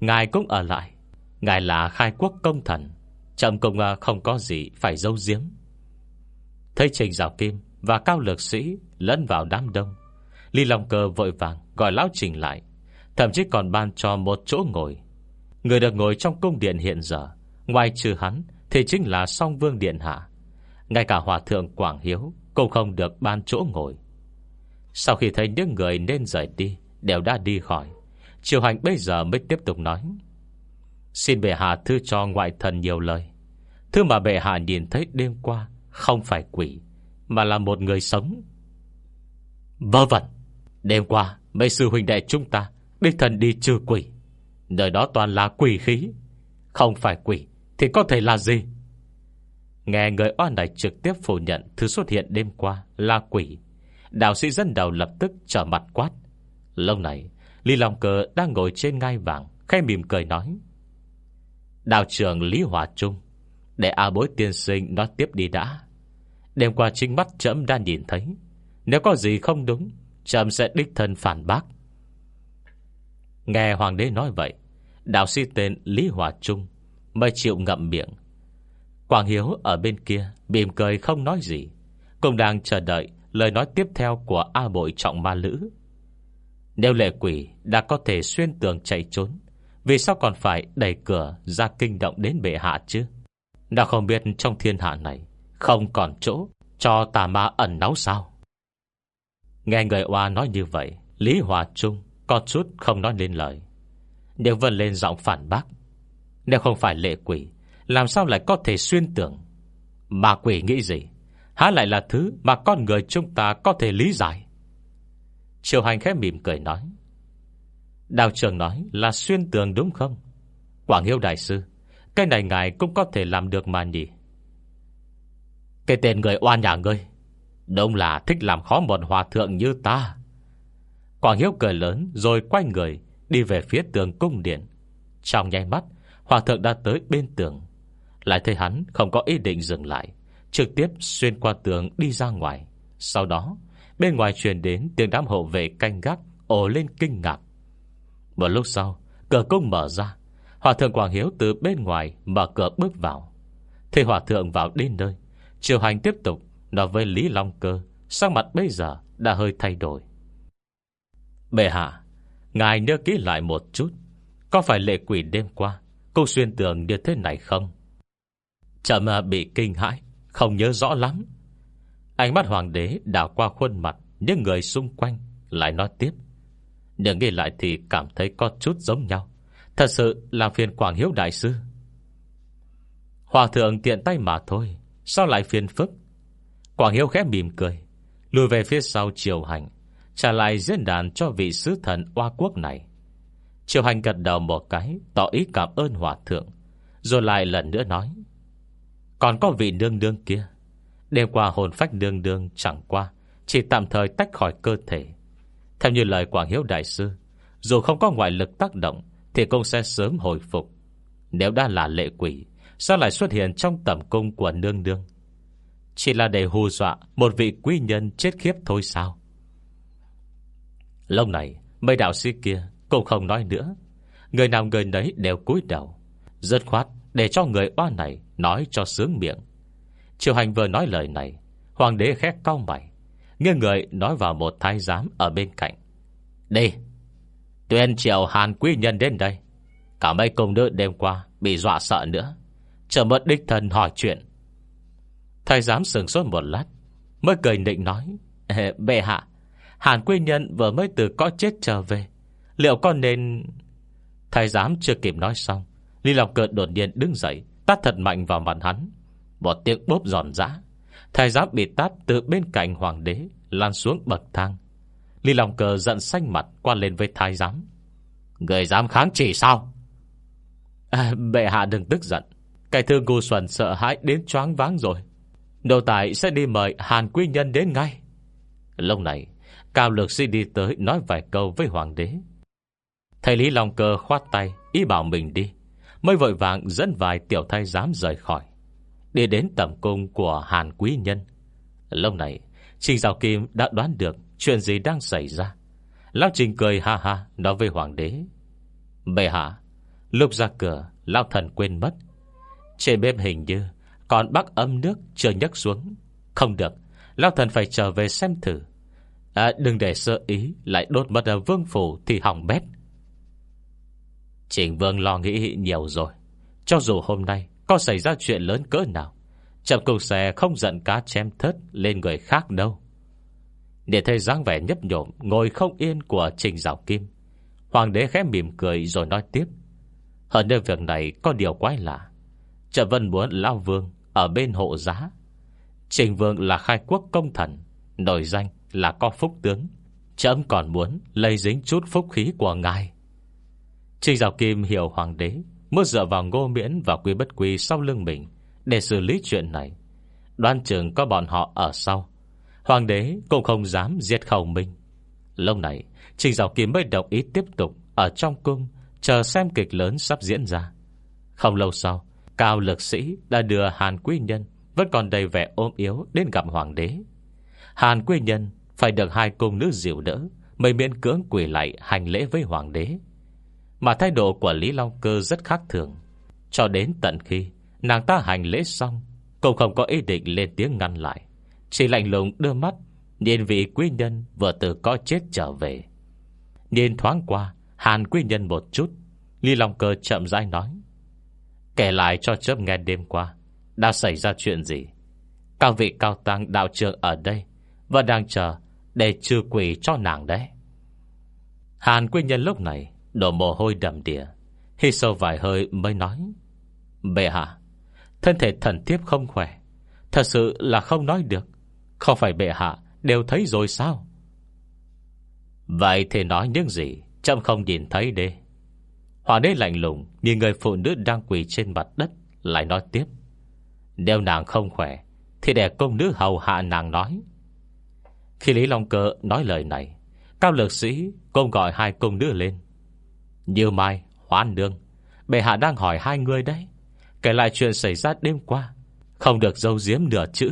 Ngài cũng ở lại. Ngài là khai quốc công thần, chậm công à, không có gì phải dâu diếm Thấy Trình Giáo Kim Và cao lược sĩ lẫn vào đám đông Ly Long Cơ vội vàng Gọi Lão Trình lại, Thậm chí còn ban cho một chỗ ngồi. Người được ngồi trong cung điện hiện giờ, Ngoài trừ hắn Thì chính là song vương điện hạ. Ngay cả hòa thượng Quảng Hiếu Cũng không được ban chỗ ngồi. Sau khi thấy những người nên rời đi, Đều đã đi khỏi, Triều hành bây giờ mới tiếp tục nói, Xin bệ hạ thư cho ngoại thần nhiều lời. Thứ mà bệ hạ nhìn thấy đêm qua Không phải quỷ, Mà là một người sống. Vơ vẩn. Đêm qua, mấy sư huynh đệ chúng ta, Đích thần đi trừ quỷ. Nơi đó toàn là quỷ khí. Không phải quỷ, Thì có thể là gì? Nghe người oan này trực tiếp phủ nhận Thứ xuất hiện đêm qua là quỷ. Đạo sĩ dân đầu lập tức trở mặt quát. Lâu này, Lý Long Cơ đang ngồi trên ngai vàng Khai mỉm cười nói. Đạo trưởng Lý Hòa Trung, Để A bối tiên sinh nói tiếp đi đã. Đêm qua chính mắt chấm đã nhìn thấy. Nếu có gì không đúng Trầm sẽ đích thân phản bác. Nghe hoàng đế nói vậy, Đạo sĩ tên Lý Hòa Trung Mới chịu ngậm miệng. Quảng Hiếu ở bên kia Mỉm cười không nói gì, Cũng đang chờ đợi lời nói tiếp theo Của A Bội Trọng Ma Lữ. Nếu lệ quỷ đã có thể xuyên tường chạy trốn, Vì sao còn phải đẩy cửa Ra kinh động đến bệ hạ chứ? Đã không biết trong thiên hạ này Không còn chỗ Cho tà ma ẩn náu sao? Nghe người oa nói như vậy, Lý Hòa Trung có chút không nói lên lời. Nếu vẫn lên giọng phản bác, Nếu không phải lệ quỷ, Làm sao lại có thể xuyên tưởng? Mà quỷ nghĩ gì? Há lại là thứ mà con người chúng ta Có thể lý giải? Triều hành khẽ mỉm cười nói, Đào trường nói là xuyên tường đúng không? Quảng Hiếu Đại Sư, Cái này ngài cũng có thể làm được mà nhỉ? Cái tên người oan nhà ngươi đông là thích làm khó một hòa thượng như ta. Quảng Hiếu cười lớn, Rồi quay người, Đi về phía tường cung điện. Trong nháy mắt, Hòa thượng đã tới bên tường. Lại thấy hắn không có ý định dừng lại, Trực tiếp xuyên qua tường đi ra ngoài. Sau đó, Bên ngoài truyền đến tiếng đám hộ vệ canh gác, Ồ lên kinh ngạc. Một lúc sau, Cửa cung mở ra, Hòa thượng Quảng Hiếu từ bên ngoài Mở cửa bước vào. Thì hòa thượng vào đến nơi, Triều hành tiếp tục Nói với Lý Long Cơ Sang mặt bây giờ đã hơi thay đổi. Bệ hạ, Ngài nhớ kỹ lại một chút, Có phải lệ quỷ đêm qua, Cô xuyên tường như thế này không? Chậm bị kinh hãi, Không nhớ rõ lắm. Ánh mắt hoàng đế đảo qua khuôn mặt Những người xung quanh, Lại nói tiếp. Nhưng nghĩ lại thì cảm thấy có chút giống nhau. Thật sự là phiền Quảng Hiếu Đại Sư. Hòa thượng tiện tay mà thôi, Sao lại phiền phức? Quảng Hiếu khẽ mỉm cười, Lùi về phía sau triều hành, Trả lại diễn đàn cho vị sứ thần oa quốc này. Triều hành gật đầu một cái, Tỏ ý cảm ơn hòa thượng, Rồi lại lần nữa nói, Còn có vị nương nương kia, Đêm qua hồn phách nương nương chẳng qua, Chỉ tạm thời tách khỏi cơ thể. Theo như lời Quảng Hiếu Đại Sư, Dù không có ngoại lực tác động, Thì cũng sẽ sớm hồi phục. Nếu đã là lệ quỷ, Sao lại xuất hiện trong tầm cung của nương nương? Chỉ là để hù dọa Một vị quý nhân chết khiếp thôi sao? Lâu này, Mấy đạo sĩ kia cũng không nói nữa. Người nào người nấy đều cúi đầu Rất khoát để cho người oa này Nói cho sướng miệng. Triều hành vừa nói lời này, Hoàng đế khét cao mày, Nghiêng người nói vào một thái giám ở bên cạnh. Đi, Tuyên triều hàn quý nhân đến đây. Cả mấy công nữ đêm qua Bị dọa sợ nữa, Chờ mất đích thân hỏi chuyện. Thái giám sừng sốt một lát Mới cười định nói Bệ hạ Hàn Quy Nhân vừa mới từ có chết trở về Liệu con nên Thái giám chưa kịp nói xong Lý Long Cơ đột nhiên đứng dậy Tát thật mạnh vào mặt hắn. Một tiếng bốp giòn giã Thái giám bị tát từ bên cạnh hoàng đế Lan xuống bậc thang. Lý Long Cơ giận xanh mặt qua lên với thái giám. Người dám kháng chỉ sao? À, Bệ hạ đừng tức giận Cái thư ngu xuẩn sợ hãi đến choáng váng rồi. Nô tài sẽ đi mời Hàn Quy Nhân đến ngay. Lúc này, Cao lược sĩ đi tới nói vài câu với hoàng đế. Thầy Lý Long Cơ khoát tay, Ý bảo mình đi, Mới vội vàng dẫn vài tiểu thay giám rời khỏi, Đi đến tầm cung của Hàn Quý Nhân. Lúc này, Trình Giáo Kim đã đoán được Chuyện gì đang xảy ra. Lão Trình cười ha ha nói với hoàng đế. Bệ hạ, Lúc ra cửa, Lão thần quên mất. Trên bếp hình như còn bắc âm nước chưa nhấc xuống. Không được Lão thần phải trở về xem thử. À, Đừng để sơ ý Lại đốt mất à, vương phủ thì hỏng bét. Trình vương lo nghĩ nhiều rồi. Cho dù hôm nay Có xảy ra chuyện lớn cỡ nào Chậm cùng sẽ không giận cá chém thớt Lên người khác đâu. Để thấy dáng vẻ nhấp nhộm Ngồi không yên của Trình rào Kim Hoàng đế khẽ mỉm cười rồi nói tiếp. Hơn nữa việc này có điều quái lạ. Trợ Vân muốn Lao Vương ở bên hộ giá. Trình Vương là khai quốc công thần, Nổi danh là có phúc tướng Chấm còn muốn lấy dính chút phúc khí của ngài. Trình Giảo Kim hiểu hoàng đế, Muốn dựa vào ngô miễn và quy bất quy sau lưng mình Để xử lý chuyện này. Đoan trường có bọn họ ở sau. Hoàng đế cũng không dám giết khẩu mình Lâu này, Trình Giảo Kim mới đồng ý tiếp tục Ở trong cung, Chờ xem kịch lớn sắp diễn ra. Không lâu sau Cao lực sĩ đã đưa Hàn Quý Nhân Vẫn còn đầy vẻ ôm yếu đến gặp hoàng đế. Hàn Quý Nhân Phải được hai cung nữ dịu đỡ Mới miễn cưỡng quỳ lại hành lễ với hoàng đế. Mà thái độ của Lý Long Cơ rất khác thường. Cho đến tận khi Nàng ta hành lễ xong Cũng không có ý định lên tiếng ngăn lại. Chỉ lạnh lùng đưa mắt, Nhìn vị quý nhân vừa từ có chết trở về. Nhìn thoáng qua, Hàn quý nhân một chút, Lý Long Cơ chậm rãi nói Kể lại cho chớp nghe đêm qua, Đã xảy ra chuyện gì? Các vị cao tăng đạo trưởng ở đây Và đang chờ Để trừ quỷ cho nàng đấy. Hàn quý nhân lúc này Đổ mồ hôi đầm đìa, Hít sâu vài hơi mới nói, Bệ hạ, Thân thể thần thiếp không khỏe, Thật sự là không nói được. Không phải bệ hạ đều thấy rồi sao? Vậy thì nói những gì Chậm không nhìn thấy đi. Hoàng đế lạnh lùng Nhìn người phụ nữ đang quỳ trên mặt đất Lại nói tiếp. Nếu nàng không khỏe Thì để công nữ hầu hạ nàng nói. Khi Lý Long Cơ nói lời này Cao lực sĩ công gọi hai công nữ lên. Như Mai, Hoan Nương Bệ hạ đang hỏi hai người đấy. Kể lại chuyện xảy ra đêm qua Không được dâu diếm nửa chữ.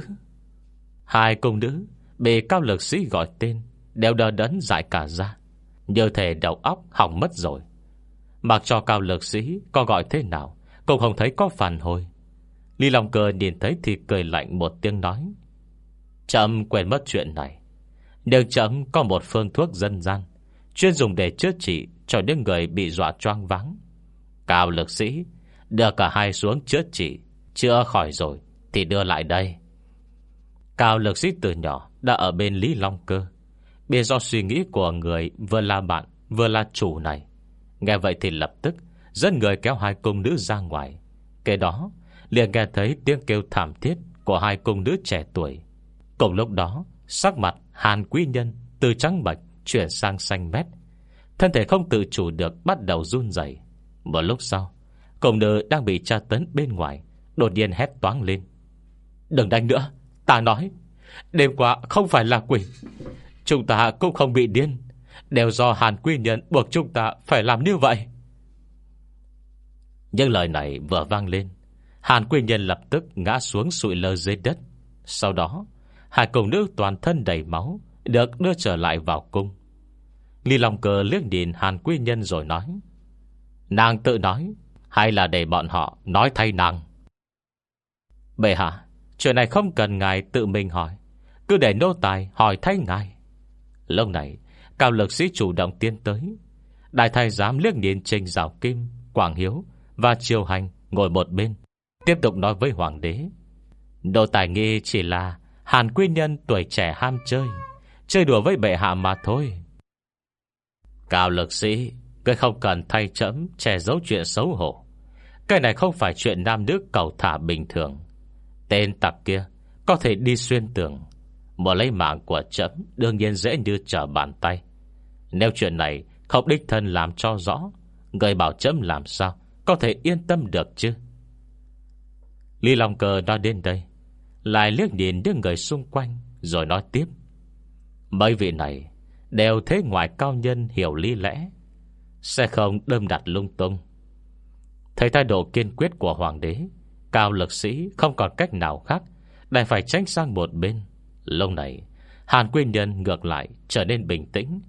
Hai công nữ Bị cao lực sĩ gọi tên Đều đờ đấn dại cả ra. Như thể đầu óc hỏng mất rồi. Mặc cho cao lực sĩ Có gọi thế nào, Cũng không thấy có phản hồi. Lý Long Cơ nhìn thấy thì cười lạnh một tiếng nói, Chậm quên mất chuyện này. Nếu chậm, có một phương thuốc dân gian, Chuyên dùng để chữa trị Cho những người bị dọa choang vắng Cao lực sĩ, Đưa cả hai xuống chữa trị, Chữa khỏi rồi Thì đưa lại đây. Cao lực sĩ từ nhỏ Đã ở bên Lý Long Cơ. Biết do suy nghĩ của người Vừa là bạn, vừa là chủ này Nghe vậy thì lập tức dân người kéo hai cung nữ ra ngoài. Kế đó, liền nghe thấy tiếng kêu thảm thiết Của hai cung nữ trẻ tuổi. Cùng lúc đó, Sắc mặt Hàn Quý Nhân Từ trắng bạch chuyển sang xanh mét. Thân thể không tự chủ được Bắt đầu run dậy Một lúc sau Cung nữ đang bị tra tấn bên ngoài, Đột nhiên hét toáng lên. Đừng đánh nữa, Ta nói, Đêm qua không phải là quỷ. Chúng ta cũng không bị điên Đều do Hàn Quy Nhân buộc chúng ta Phải làm như vậy. Những lời này vừa vang lên, Hàn Quy Nhân lập tức ngã xuống sụi lơ dưới đất. Sau đó, Hai công nữ toàn thân đầy máu Được đưa trở lại vào cung. Ly Long Cơ liếc nhìn Hàn Quy Nhân rồi nói, Nàng tự nói, Hay là để bọn họ nói thay nàng? Bệ hạ, Chuyện này không cần ngài tự mình hỏi, Cứ để nô tài hỏi thay ngài. Lâu này Cao lực sĩ chủ động tiến tới. Đại thái giám liếc nhìn Trình Giảo Kim, Quảng Hiếu và Triều Hành Ngồi một bên, Tiếp tục nói với Hoàng đế. Đồ tài nghi chỉ là Hàn quy nhân tuổi trẻ ham chơi Chơi đùa với bệ hạ mà thôi. Cao lực sĩ, Ngươi không cần thay chấm Che giấu chuyện xấu hổ. Cái này không phải chuyện nam nữ cầu thả bình thường. Tên tặc kia Có thể đi xuyên tường Mở lấy mạng của chấm Đương nhiên dễ như trở bàn tay. Nếu chuyện này không đích thân làm cho rõ, Người bảo chấm làm sao Có thể yên tâm được chứ? Lý Long Cờ nói đến đây, Lại liếc nhìn đứa người xung quanh, Rồi nói tiếp. Mấy vị này Đều thế ngoại cao nhân hiểu lý lẽ, Sẽ không đâm đặt lung tung. Thấy thái độ kiên quyết của hoàng đế, Cao lực sĩ không còn cách nào khác, Đành phải tránh sang một bên. Lâu này, Hàn quy Nhân ngược lại trở nên bình tĩnh.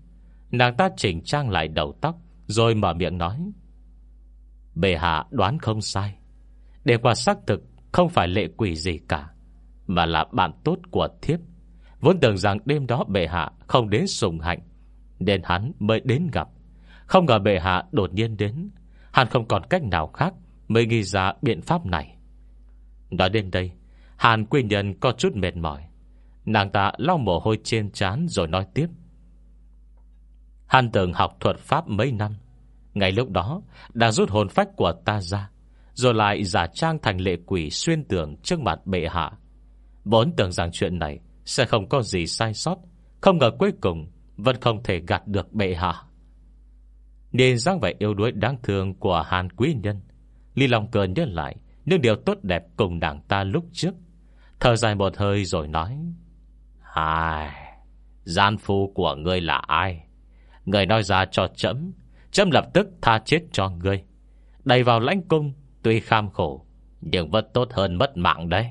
Nàng ta chỉnh trang lại đầu tóc, Rồi mở miệng nói Bề hạ đoán không sai. Để qua xác thực Không phải lệ quỷ gì cả, Mà là bạn tốt của thiếp. Vốn tưởng rằng đêm đó bệ hạ Không đến sùng hạnh, Nên hắn mới đến gặp. Không ngờ bệ hạ đột nhiên đến, Hắn không còn cách nào khác Mới ghi ra biện pháp này. Nói đến đây, Hàn quy nhân có chút mệt mỏi. Nàng ta lau mồ hôi trên trán rồi nói tiếp. Hàn từng học thuật pháp mấy năm. Ngay lúc đó, Đã rút hồn phách của ta ra, Rồi lại giả trang thành lệ quỷ Xuyên tường trước mặt bệ hạ. Vốn tưởng rằng chuyện này Sẽ không có gì sai sót, Không ngờ cuối cùng Vẫn không thể gạt được bệ hạ. Nên dáng vẻ yêu đuối đáng thương Của Hàn quý nhân Ly Long cơn nhớ lại Những điều tốt đẹp cùng đảng ta lúc trước. Thở dài một hơi rồi nói ai, Gian phu của ngươi là ai? Người nói ra cho chấm Chấm lập tức tha chết cho ngươi. Đầy vào lãnh cung, Tuy kham khổ, Nhưng vẫn tốt hơn mất mạng đấy.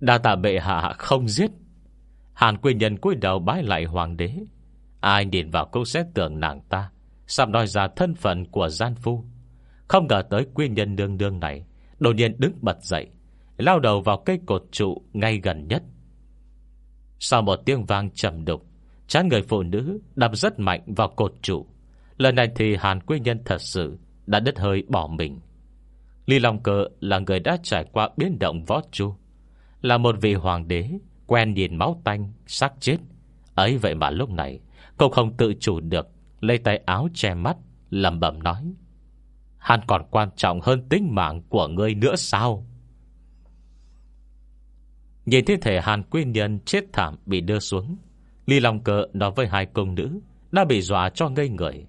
Đa tạ bệ hạ không giết. Hàn quy nhân cúi đầu bái lại hoàng đế. Ai nhìn vào cũng sẽ tưởng nàng ta, Sắp nói ra thân phận của gian phu. Không ngờ tới quy nhân đương đương này, Đột nhiên đứng bật dậy Lao đầu vào cây cột trụ ngay gần nhất. Sau một tiếng vang trầm đục Chán người phụ nữ đập rất mạnh vào cột trụ. Lần này thì Hàn Quy Nhân thật sự Đã đứt hơi bỏ mình. Ly Long Cơ là người đã trải qua biến động võ chu Là một vị hoàng đế Quen nhìn máu tanh, xác chết. Ấy vậy mà lúc này Cô không tự chủ được Lấy tay áo che mắt lầm bẩm nói Hắn còn quan trọng hơn tính mạng của ngươi nữa sao? Nhìn thi thể Hàn Quy Nhân chết thảm bị đưa xuống Ly Long Cơ nói với hai công nữ Đã bị dọa cho ngây người.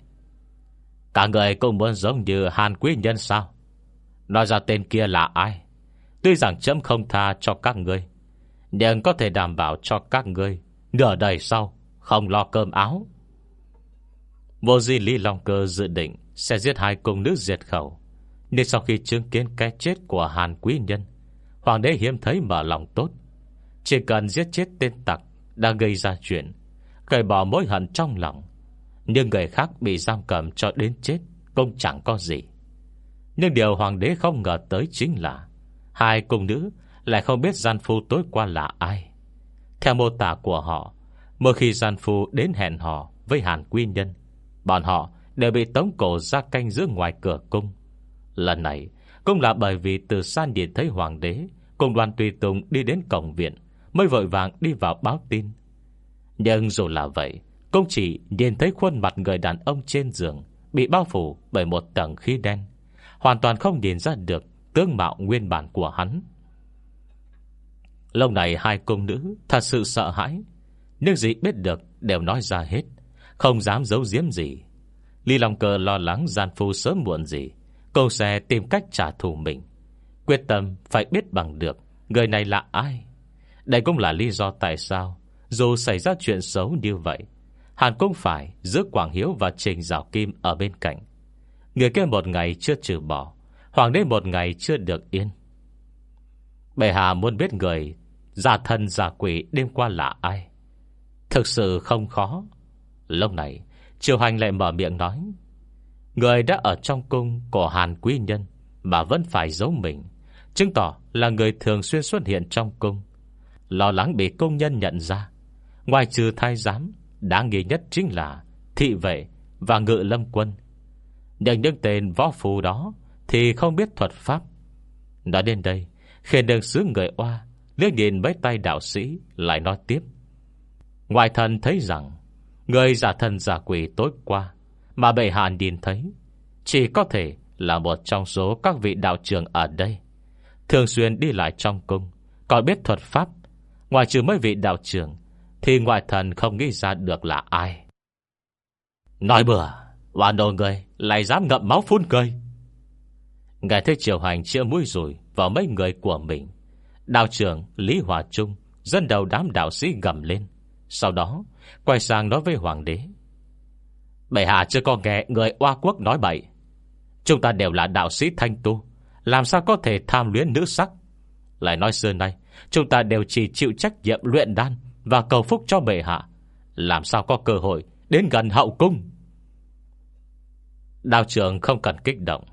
Cả người cũng muốn giống như Hàn Quý Nhân sao? Nói ra tên kia là ai? Tuy rằng chấm không tha cho các ngươi, Nhưng có thể đảm bảo cho các ngươi Nửa đời sau Không lo cơm áo. Vô di Lý Long Cơ dự định Sẽ giết hai công nữ diệt khẩu Nên sau khi chứng kiến cái chết của Hàn Quý Nhân Hoàng đế hiếm thấy mở lòng tốt. Chỉ cần giết chết tên tặc Đã gây ra chuyện, Cởi bỏ mối hận trong lòng. Nhưng người khác bị giam cầm cho đến chết Cũng chẳng có gì. Nhưng điều hoàng đế không ngờ tới chính là Hai cung nữ Lại không biết gian phu tối qua là ai. Theo mô tả của họ, Mỗi khi gian phu đến hẹn họ Với Hàn Quy Nhân, Bọn họ đều bị tống cổ ra canh giữa ngoài cửa cung. Lần này Cũng là bởi vì từ xa nhìn thấy hoàng đế Cùng đoàn tùy tùng đi đến cổng viện Mới vội vàng đi vào báo tin. Nhưng dù là vậy, Cũng chỉ nhìn thấy khuôn mặt người đàn ông trên giường Bị bao phủ bởi một tầng khí đen, Hoàn toàn không nhìn ra được Tướng mạo nguyên bản của hắn. Lâu này hai công nữ Thật sự sợ hãi, Nhưng gì biết được đều nói ra hết, Không dám giấu giếm gì. Ly Long Cơ lo lắng gian phu sớm muộn gì, Cô sẽ tìm cách trả thù mình, Quyết tâm phải biết bằng được Người này là ai. Đây cũng là lý do tại sao, Dù xảy ra chuyện xấu như vậy, Hàn cũng phải giữ Quảng Hiếu và Trình Giảo Kim ở bên cạnh. Người kia một ngày chưa trừ bỏ, Hoàng đế một ngày chưa được yên. Bệ hạ muốn biết người Giả thân giả quỷ đêm qua là ai? Thực sự không khó. Lúc này, Triều Hành lại mở miệng nói, Người đã ở trong cung của Hàn Quý Nhân Mà vẫn phải giấu mình, Chứng tỏ là người thường xuyên xuất hiện trong cung. Lo lắng bị công nhân nhận ra. Ngoài trừ thai giám Đáng nghi nhất chính là Thị vệ và ngự lâm quân. Nhưng những tên võ phù đó Thì không biết thuật pháp. Nói đến đây Khi đường sứ người oa Liếc nhìn mấy tay đạo sĩ, Lại nói tiếp. Ngoài thần thấy rằng, Người giả thần giả quỷ tối qua Mà bệ hạ nhìn thấy, Chỉ có thể là một trong số Các vị đạo trưởng ở đây. Thường xuyên đi lại trong cung, Còn biết thuật pháp Ngoài trừ mấy vị đạo trưởng, Thì ngoại thần không nghĩ ra được là ai. Nói bừa Hoàn đồ người lại dám ngậm máu phun cười. Ngài thấy triều hành chữa mũi rồi Vào mấy người của mình, Đạo trưởng Lý Hòa Trung Dân đầu đám đạo sĩ gầm lên. Sau đó, quay sang nói với hoàng đế. Bệ hạ chưa có nghe Người oa quốc nói bậy. Chúng ta đều là đạo sĩ thanh tu, Làm sao có thể tham luyến nữ sắc? Lại nói xưa nay Chúng ta đều chỉ chịu trách nhiệm luyện đan Và cầu phúc cho bệ hạ. Làm sao có cơ hội đến gần hậu cung? Đào trưởng không cần kích động.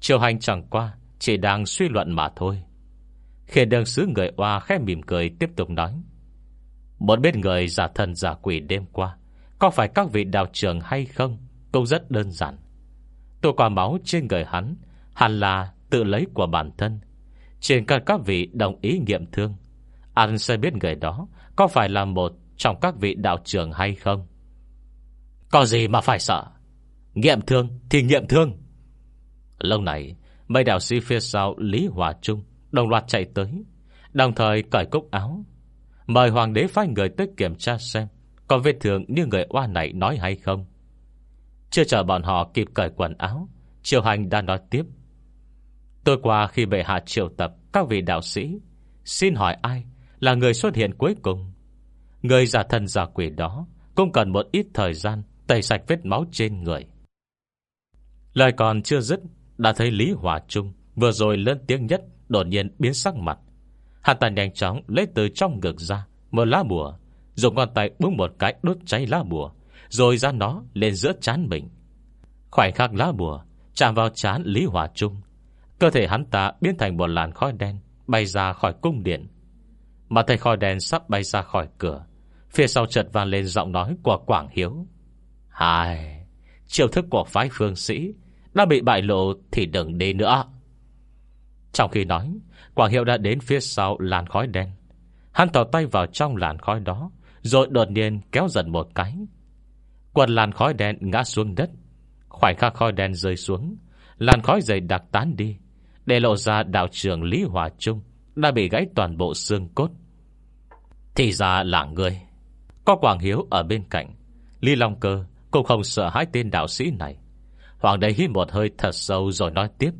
Triều hành chẳng qua Chỉ đang suy luận mà thôi. Khi đường sứ người oa khẽ mỉm cười Tiếp tục nói, Muốn biết người giả thần giả quỷ đêm qua Có phải các vị đạo trưởng hay không Cũng rất đơn giản. Tôi quả máu trên người hắn, Hẳn là tự lấy của bản thân trên cần các vị đồng ý nghiệm thương, Anh sẽ biết người đó Có phải là một trong các vị đạo trưởng hay không? Có gì mà phải sợ? Nghiệm thương thì nghiệm thương. Lâu này, Mấy đạo sĩ phía sau Lý Hòa Trung Đồng loạt chạy tới, Đồng thời cởi cúc áo, Mời hoàng đế phái người tới kiểm tra xem Có vết thương như người oa này nói hay không. Chưa chờ bọn họ kịp cởi quần áo, Triều hành đã nói tiếp. Tôi qua khi bệ hạ triều tập Các vị đạo sĩ. Xin hỏi ai là người xuất hiện cuối cùng? Người giả thân giả quỷ đó Cũng cần một ít thời gian Tẩy sạch vết máu trên người. Lời còn chưa dứt, Đã thấy Lý Hòa Trung Vừa rồi lớn tiếng nhất Đột nhiên biến sắc mặt. Hắn ta nhanh chóng lấy từ trong ngực ra Một lá bùa, Dùng ngón tay búng một cái đốt cháy lá bùa, Rồi ra nó lên giữa chán mình. Khoảnh khắc lá bùa Chạm vào chán Lý Hòa Trung Cơ thể hắn ta biến thành một làn khói đen, Bay ra khỏi cung điện. Mà thấy khói đen sắp bay ra khỏi cửa, Phía sau chợt vang lên giọng nói của Quảng Hiếu. Hai Chiêu thức của phái phương sĩ Đã bị bại lộ thì đừng đi nữa. Trong khi nói, Quảng Hiếu đã đến phía sau làn khói đen. Hắn tỏ tay vào trong làn khói đó, Rồi đột nhiên kéo dần một cái. Quần làn khói đen ngã xuống đất. Khoảnh khắc khói đen rơi xuống, Làn khói dày đặc tán đi. Để lộ ra đạo trưởng Lý Hòa Trung Đã bị gãy toàn bộ xương cốt. Thì ra là người. Có Quảng Hiếu ở bên cạnh. Lý Long Cơ cũng không sợ hai tên đạo sĩ này. Hoàng đế hít một hơi thật sâu rồi nói tiếp.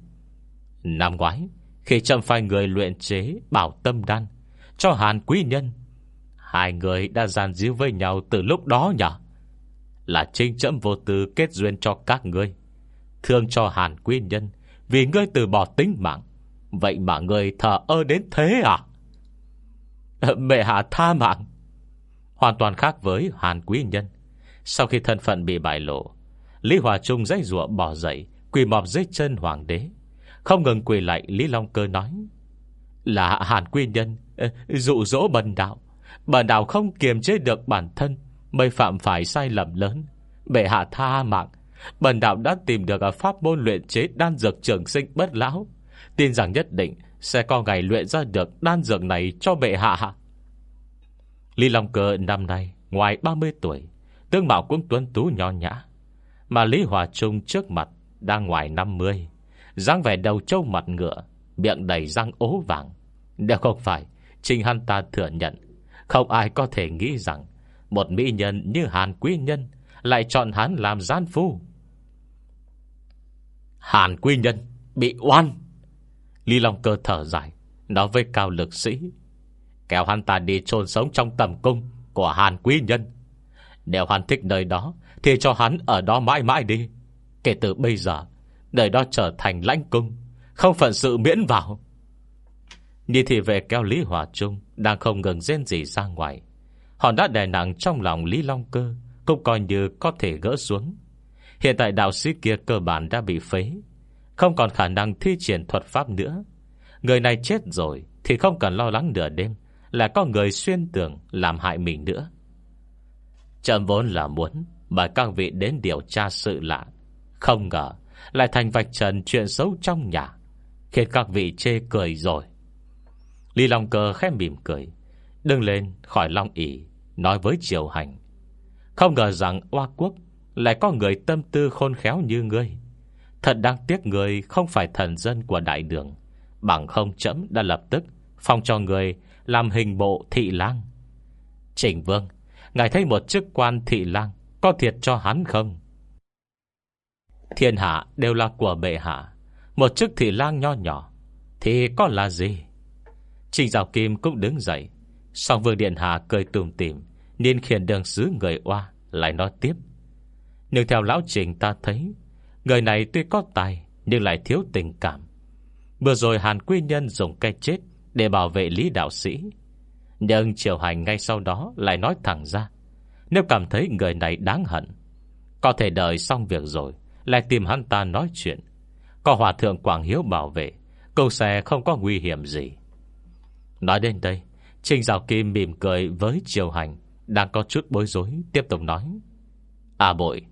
Năm ngoái, Khi châm phai người luyện chế Bảo tâm đan Cho Hàn Quý Nhân, Hai người đã giàn díu với nhau từ lúc đó nhỉ? Là trinh chấm vô tư kết duyên cho các ngươi, Thương cho Hàn Quý Nhân vì ngươi từ bỏ tính mạng. Vậy mà ngươi thờ ơ đến thế à? Ờ, mẹ hạ tha mạng. Hoàn toàn khác với Hàn Quý Nhân. Sau khi thân phận bị bại lộ, Lý Hòa Trung dãy rủa bỏ dậy, Quỳ mọp dưới chân hoàng đế. Không ngừng quỳ lại, Lý Long Cơ nói, Là Hàn Quý Nhân ờ, Dụ dỗ bần đạo. Bần đạo không kiềm chế được bản thân, Mới phạm phải sai lầm lớn. Bệ hạ tha mạng Bần đạo đã tìm được à, pháp môn luyện chế đan dược trường sinh bất lão. Tin rằng nhất định Sẽ có ngày luyện ra được đan dược này cho bệ hạ Lý Long Cơ năm nay Ngoài 30 tuổi Tương Mạo cũng tuấn tú nho nhã. Mà Lý Hòa Trung trước mặt Đang ngoài 50 dáng vẻ đầu trâu mặt ngựa, Miệng đầy răng ố vàng. Đều không phải Trình hắn ta thừa nhận, Không ai có thể nghĩ rằng Một mỹ nhân như Hàn Quý Nhân lại chọn hắn làm gian phu. Hàn Quý Nhân Bị oan. Lý Long Cơ thở dài, Nói với cao lực sĩ Kéo hắn ta đi chôn sống trong tầm cung Của Hàn Quý Nhân. Nếu hắn thích nơi đó, Thì cho hắn ở đó mãi mãi đi. Kể từ bây giờ, Nơi đó trở thành lãnh cung, Không phận sự miễn vào. Như thì về kéo Lý Hòa Trung Đang không ngừng rên gì ra ngoài. Họ đã đè nặng trong lòng Lý Long Cơ cũng coi như có thể gỡ xuống. Hiện tại đạo sĩ kia cơ bản đã bị phế, Không còn khả năng thi triển thuật pháp nữa. Người này chết rồi Thì không cần lo lắng nửa đêm, Là có người xuyên tường Làm hại mình nữa. Trầm vốn là muốn bà các vị đến điều tra sự lạ. Không ngờ Lại thành vạch trần chuyện xấu trong nhà, Khiến các vị chê cười rồi. Lý Long Cơ khẽ mỉm cười, Đứng lên khỏi Long ỉ Nói với Triều Hành. Không ngờ rằng Hoa Quốc Lại có người tâm tư khôn khéo như ngươi. Thật đáng tiếc người Không phải thần dân của đại đường. Bằng không chấm đã lập tức Phong cho người làm hình bộ thị lang. Trình Vương, Ngài thấy một chức quan thị lang Có thiệt cho hắn không? Thiên hạ đều là của bệ hạ. Một chức thị lang nho nhỏ Thì có là gì? Trình Giáo Kim cũng đứng dậy, Song vương điện hạ cười tùm tìm. Nên khiển đường sứ người oa Lại nói tiếp. Nhưng theo lão trình ta thấy, Người này tuy có tài, Nhưng lại thiếu tình cảm. Vừa rồi Hàn Quy Nhân dùng cây chết Để bảo vệ Lý Đạo Sĩ. Nhưng triều hành ngay sau đó Lại nói thẳng ra, Nếu cảm thấy người này đáng hận, Có thể đợi xong việc rồi, Lại tìm hắn ta nói chuyện. Có hòa thượng Quảng Hiếu bảo vệ Câu xe không có nguy hiểm gì. Nói đến đây, Trình Giáo Kim mỉm cười với triều hành. Đang có chút bối rối, Tiếp tục nói. À bội,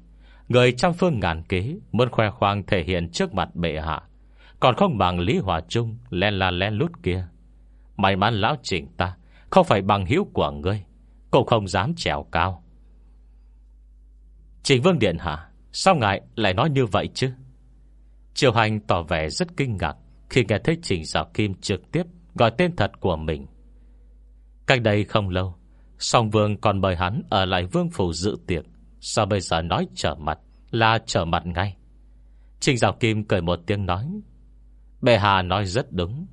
Người trăm phương ngàn kế Muốn khoe khoang thể hiện trước mặt bệ hạ. Còn không bằng Lý Hòa Trung Len la len lút kia. May mắn lão trình ta Không phải bằng hiếu của ngươi, Cũng không dám trèo cao. Trình Vương Điện hả Sao ngại lại nói như vậy chứ? Triều Hành tỏ vẻ rất kinh ngạc Khi nghe thấy Trình Giáo Kim trực tiếp Gọi tên thật của mình. Cách đây không lâu Song Vương còn mời hắn Ở lại Vương Phủ dự tiệc. Sao bây giờ nói trở mặt, Là trở mặt ngay. Trình Giảo Kim cười một tiếng nói, Bệ hạ nói rất đúng.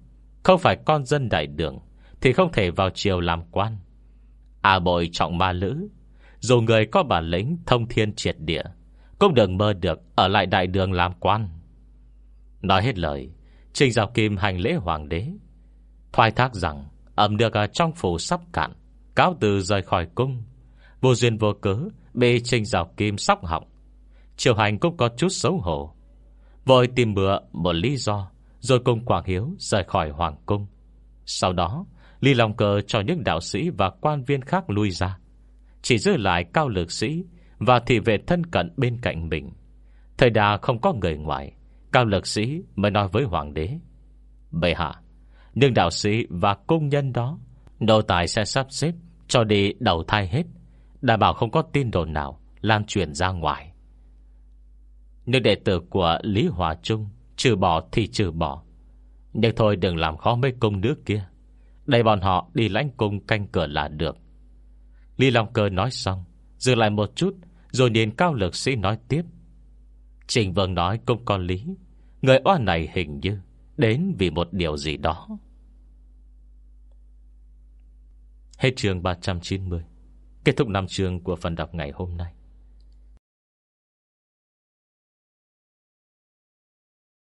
Không phải con dân đại đường, Thì không thể vào triều làm quan. À bội trọng ma lữ, Dù người có bản lĩnh thông thiên triệt địa, Cũng đừng mơ được Ở lại đại đường làm quan. Nói hết lời, Trình Giảo Kim hành lễ hoàng đế Thoai thác rằng Ẩm được ở trong phủ sắp cạn. Cáo từ rời khỏi cung. Vô duyên vô cớ Bị Trình rào Kim sóc họng. Triều hành cũng có chút xấu hổ. Vội tìm bữa một lý do, Rồi cùng Quảng Hiếu rời khỏi Hoàng Cung. Sau đó Ly lòng cờ cho những đạo sĩ và quan viên khác lui ra. Chỉ giữ lại cao lược sĩ Và thị vệ thân cận bên cạnh mình. Thời đà không có người ngoài, Cao lược sĩ mới nói với hoàng đế. Bệ hạ Nhưng đạo sĩ và công nhân đó Nô tài sẽ sắp xếp Cho đi đầu thai hết. Đảm bảo không có tin đồn nào Lan truyền ra ngoài. Nhưng đệ tử của Lý Hòa Trung Trừ bỏ thì trừ bỏ. Nhưng thôi đừng làm khó mấy công nước kia. Để bọn họ đi lãnh cung canh cửa là được. Lý Long Cơ nói xong, Dừng lại một chút, Rồi nhìn cao lực sĩ nói tiếp. Trình Vương nói cũng có lý. Người oan này hình như Đến vì một điều gì đó. Hết trường 390 Kết thúc năm trường của phần đọc ngày hôm nay.